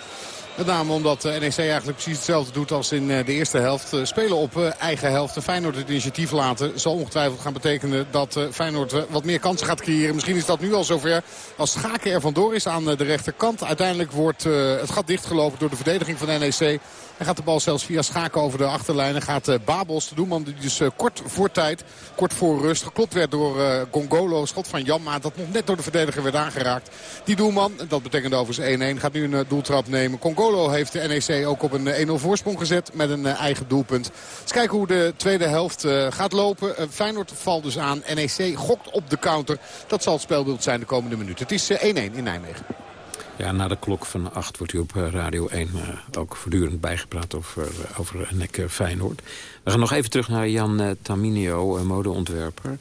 Met name omdat de NEC eigenlijk precies hetzelfde doet als in eh, de eerste helft. Eh, spelen op eh, eigen helft. En Feyenoord het initiatief laten zal ongetwijfeld gaan betekenen dat Feyenoord wat meer kansen gaat creëren. Misschien is dat nu al zover als Schaken er vandoor is aan de rechterkant. Uiteindelijk wordt het gat dichtgelopen door de verdediging van NEC. En gaat de bal zelfs via Schaken over de achterlijn. En gaat Babels, de doelman die dus kort voor tijd, kort voor rust, geklopt werd door Gongolo. Schot van Janma dat nog net door de verdediger werd aangeraakt. Die doelman, dat betekent overigens 1-1, gaat nu een doeltrap nemen. Gongolo heeft de NEC ook op een 1-0 voorsprong gezet met een eigen doelpunt. Eens kijken hoe de tweede helft gaat lopen. Feyenoord valt dus aan. NEC gokt op de counter. Dat zal het spelbeeld zijn de komende minuten. Het is 1-1 in Nijmegen. Ja, na de klok van 8 wordt u op eh, Radio 1 uh, ook voortdurend bijgepraat over, over Nek Feyenoord. We gaan nog even terug naar Jan Taminio, modeontwerper.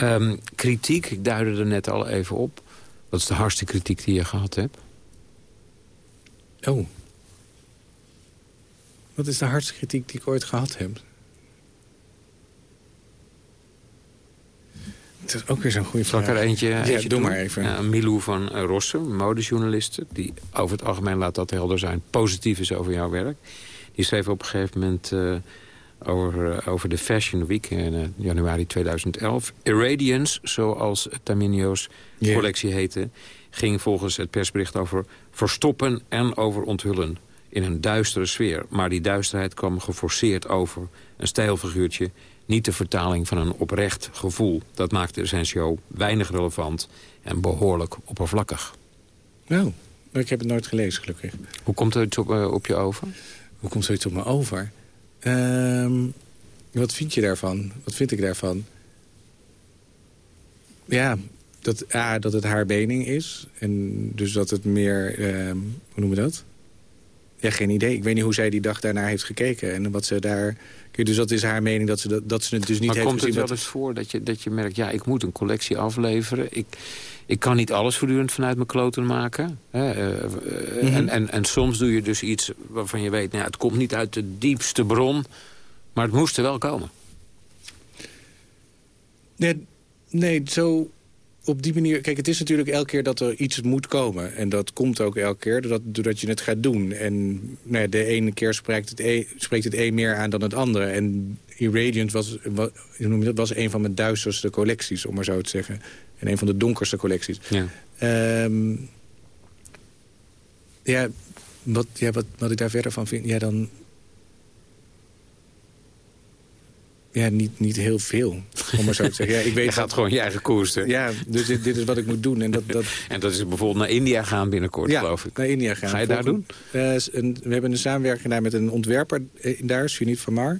Um, kritiek, ik duidde er net al even op. Wat is de hardste kritiek die je gehad hebt? Oh. Wat is de hardste kritiek die ik ooit gehad heb? Het is ook weer zo'n goede vraag. Ik er eentje, ja, doe maar even. Milou van Rossen, modejournaliste... die over het algemeen, laat dat helder zijn... positief is over jouw werk. Die schreef op een gegeven moment uh, over, uh, over de Fashion Week in uh, januari 2011. Irradiance, zoals Taminio's yeah. collectie heette... ging volgens het persbericht over verstoppen en over onthullen in een duistere sfeer. Maar die duisterheid kwam geforceerd over. Een stijlfiguurtje niet de vertaling van een oprecht gevoel. Dat maakt de Essentio weinig relevant en behoorlijk oppervlakkig. Nou, ik heb het nooit gelezen, gelukkig. Hoe komt het op, uh, op je over? Hoe komt zoiets op me over? Um, Wat vind je daarvan? Wat vind ik daarvan? Ja, dat, A, dat het haar mening is. En dus dat het meer... ehm, hoe noemen we dat? Ja, geen idee. Ik weet niet hoe zij die dag daarnaar heeft gekeken. En wat ze daar... Dus dat is haar mening dat ze, dat, dat ze het dus niet maar heeft komt het wel eens voor dat je, dat je merkt... ja, ik moet een collectie afleveren. Ik, ik kan niet alles voortdurend vanuit mijn kloten maken. Hè? eh, eh, Mhm. en, en, en soms doe je dus iets waarvan je weet... Nou, ja, het komt niet uit de diepste bron... maar het moest er wel komen. Nee, nee, zo op die manier... Kijk, het is natuurlijk elke keer dat er iets moet komen. En dat komt ook elke keer doordat, doordat je het gaat doen. En nou ja, de ene keer spreekt het, een, spreekt het een meer aan dan het andere. En Irradiant was, hoe noem je dat, was een van mijn duisterste collecties, om maar zo te zeggen. En een van de donkerste collecties. Ja. Ehm, ja, wat, ja wat, wat ik daar verder van vind, ja dan... Ja, niet, niet heel veel, om maar zo te zeggen. Ja, ik [laughs] weet Je gaat dat- gewoon je eigen koers doen. Ja, dus dit, dit is wat ik moet doen. En dat, dat, [laughs] En dat is bijvoorbeeld naar India gaan binnenkort, ja, geloof ik. naar India gaan. Ga je daar Volgend- Eh, een- we hebben een samenwerking gedaan met een ontwerper eh, daar, Sunit van Mar.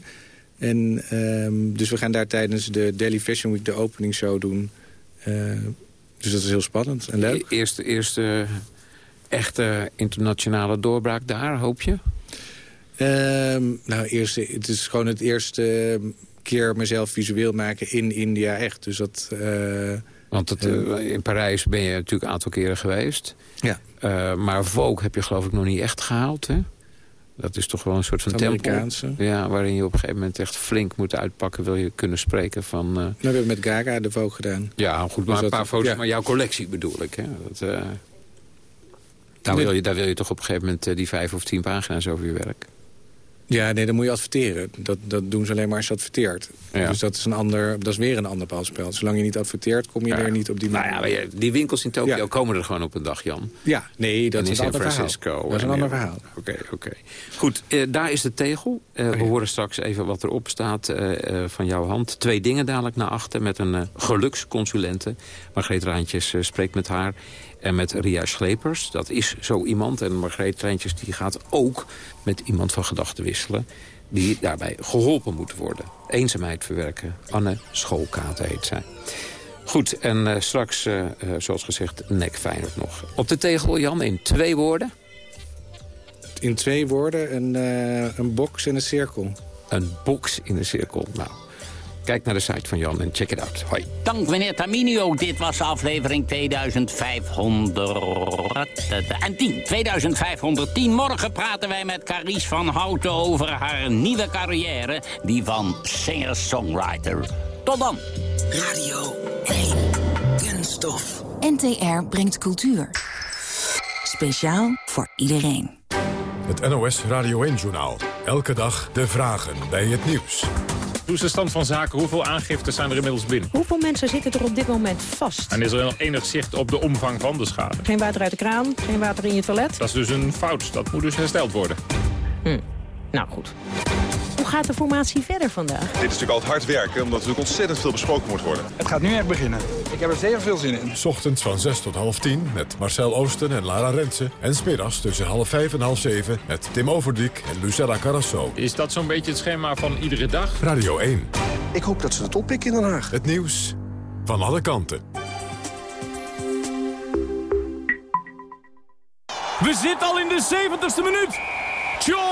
En, ehm, dus we gaan daar tijdens de Delhi Fashion Week de opening show doen. Eh, dus dat is heel spannend en leuk. E- Eerste, eerste echte internationale doorbraak daar, hoop je? Ehm, nou, eerst, het is gewoon het eerste keer mezelf visueel maken in India echt. Dus dat... eh, Want het, eh, in Parijs ben je natuurlijk een aantal keren geweest. Ja. Eh, maar Vogue heb je geloof ik nog niet echt gehaald, hè? Dat is toch wel een soort van tempel. Ja, waarin je op een gegeven moment echt flink moet uitpakken... wil je kunnen spreken van... eh, nou, we hebben met Gaga de Vogue gedaan. ja, goed, maar Dus een paar foto's ja. van jouw collectie bedoel ik. Hè? Dat, eh, daar, wil je, daar wil je toch op een gegeven moment eh, die vijf of tien pagina's over je werk. Ja, nee, dan moet je adverteren. Dat, dat doen ze alleen maar als je adverteert. Ja. Dus dat is, een ander, dat is weer een ander balspel. Zolang je niet adverteert, kom je Ja. er niet op die Nou manier. ja, maar je- die winkels in Tokio Ja. komen er gewoon op een dag, Jan. Ja, nee, dat En is een ander verhaal. Francisco. Dat is een en- ander verhaal. Oké, oké. Goed, eh, daar is de tegel. Eh, we horen straks even wat erop staat eh, van jouw hand. Twee dingen dadelijk naar achter met een eh, geluksconsulente. Margreet Raantjes spreekt met haar. En met Ria Schlepers, dat is zo iemand. En Margreet Raantjes die gaat ook met iemand van gedachten wisselen... die daarbij geholpen moet worden. Eenzaamheid verwerken. Anne Schoolkaat heet zij. Goed, en eh, straks, eh, eh, zoals gezegd, nek Feyenoord nog. Op de tegel, Jan, in twee woorden. In twee woorden, een, eh, een box en een cirkel. Een box in een cirkel. Nou, kijk naar de site van Jan en check it out. Hoi. Dank meneer Taminio. Dit was aflevering 2510. 2510. Morgen praten wij met Carice van Houten over haar nieuwe carrière. Die van singer-songwriter. Tot dan. Radio 1. Kunststof. NTR brengt cultuur. Speciaal voor iedereen. Het NOS Radio 1-journaal. Elke dag de vragen bij het nieuws. Hoe is de stand van zaken? Hoeveel aangiftes zijn er inmiddels binnen? Hoeveel mensen zitten er op dit moment vast? En is er nog enig zicht op de omvang van de schade? Geen water uit de kraan, geen water in je toilet? Dat is dus een fout. Dat moet dus hersteld worden. Hm. Nou goed. Gaat de formatie verder vandaag? Dit is natuurlijk altijd hard werken, omdat er natuurlijk ontzettend veel besproken moet worden. Het gaat nu echt beginnen. Ik heb er zeer veel zin in. S ochtends van 6 tot half 10 met Marcel Oosten en Lara Rensen. En smiddags tussen half 5 en half 7 met Tim Overdiek en Lucella Carrasso. Is dat zo'n beetje het schema van iedere dag? Radio 1. Ik hoop dat ze het oppikken in Den Haag. Het nieuws van alle kanten. We zitten al in de 70ste minuut. Jongen,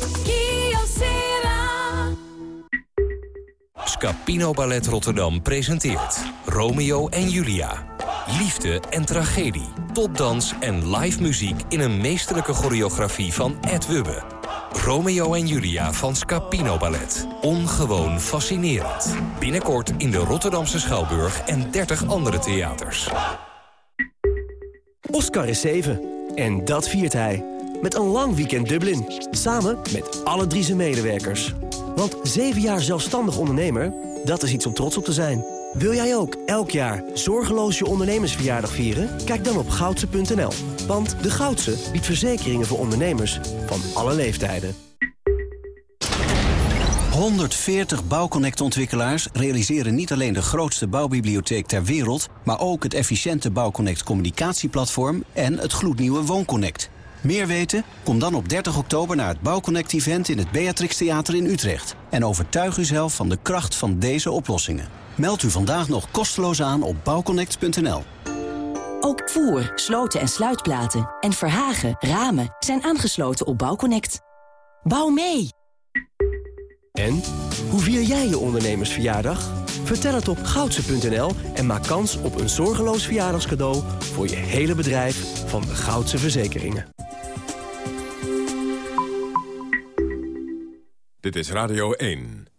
Scapino Ballet Rotterdam presenteert Romeo en Julia. Liefde en tragedie, topdans en live muziek in een meesterlijke choreografie van Ed Wubbe. Romeo en Julia van Scapino Ballet. Ongewoon fascinerend. Binnenkort in de Rotterdamse Schouwburg en 30 andere theaters. Oscar is 7 en dat viert hij. Met een lang weekend Dublin. Samen met alle drie zijn medewerkers. Want 7 jaar zelfstandig ondernemer, dat is iets om trots op te zijn. Wil jij ook elk jaar zorgeloos je ondernemersverjaardag vieren? Kijk dan op goudse.nl. Want de Goudse biedt verzekeringen voor ondernemers van alle leeftijden. 140 Bouwconnect-ontwikkelaars realiseren niet alleen de grootste bouwbibliotheek ter wereld... maar ook het efficiënte Bouwconnect communicatieplatform en het gloednieuwe WoonConnect. Meer weten? Kom dan op 30 oktober naar het Bouwconnect-event in het Beatrix Theater in Utrecht. En overtuig uzelf van de kracht van deze oplossingen. Meld u vandaag nog kosteloos aan op bouwconnect.nl. Ook voer, sloten en sluitplaten en verhagen, ramen zijn aangesloten op Bouwconnect. Bouw mee! En? Hoe vier jij je ondernemersverjaardag? Vertel het op goudse.nl en maak kans op een zorgeloos verjaardagscadeau... voor je hele bedrijf van Goudse Verzekeringen. Dit is Radio 1.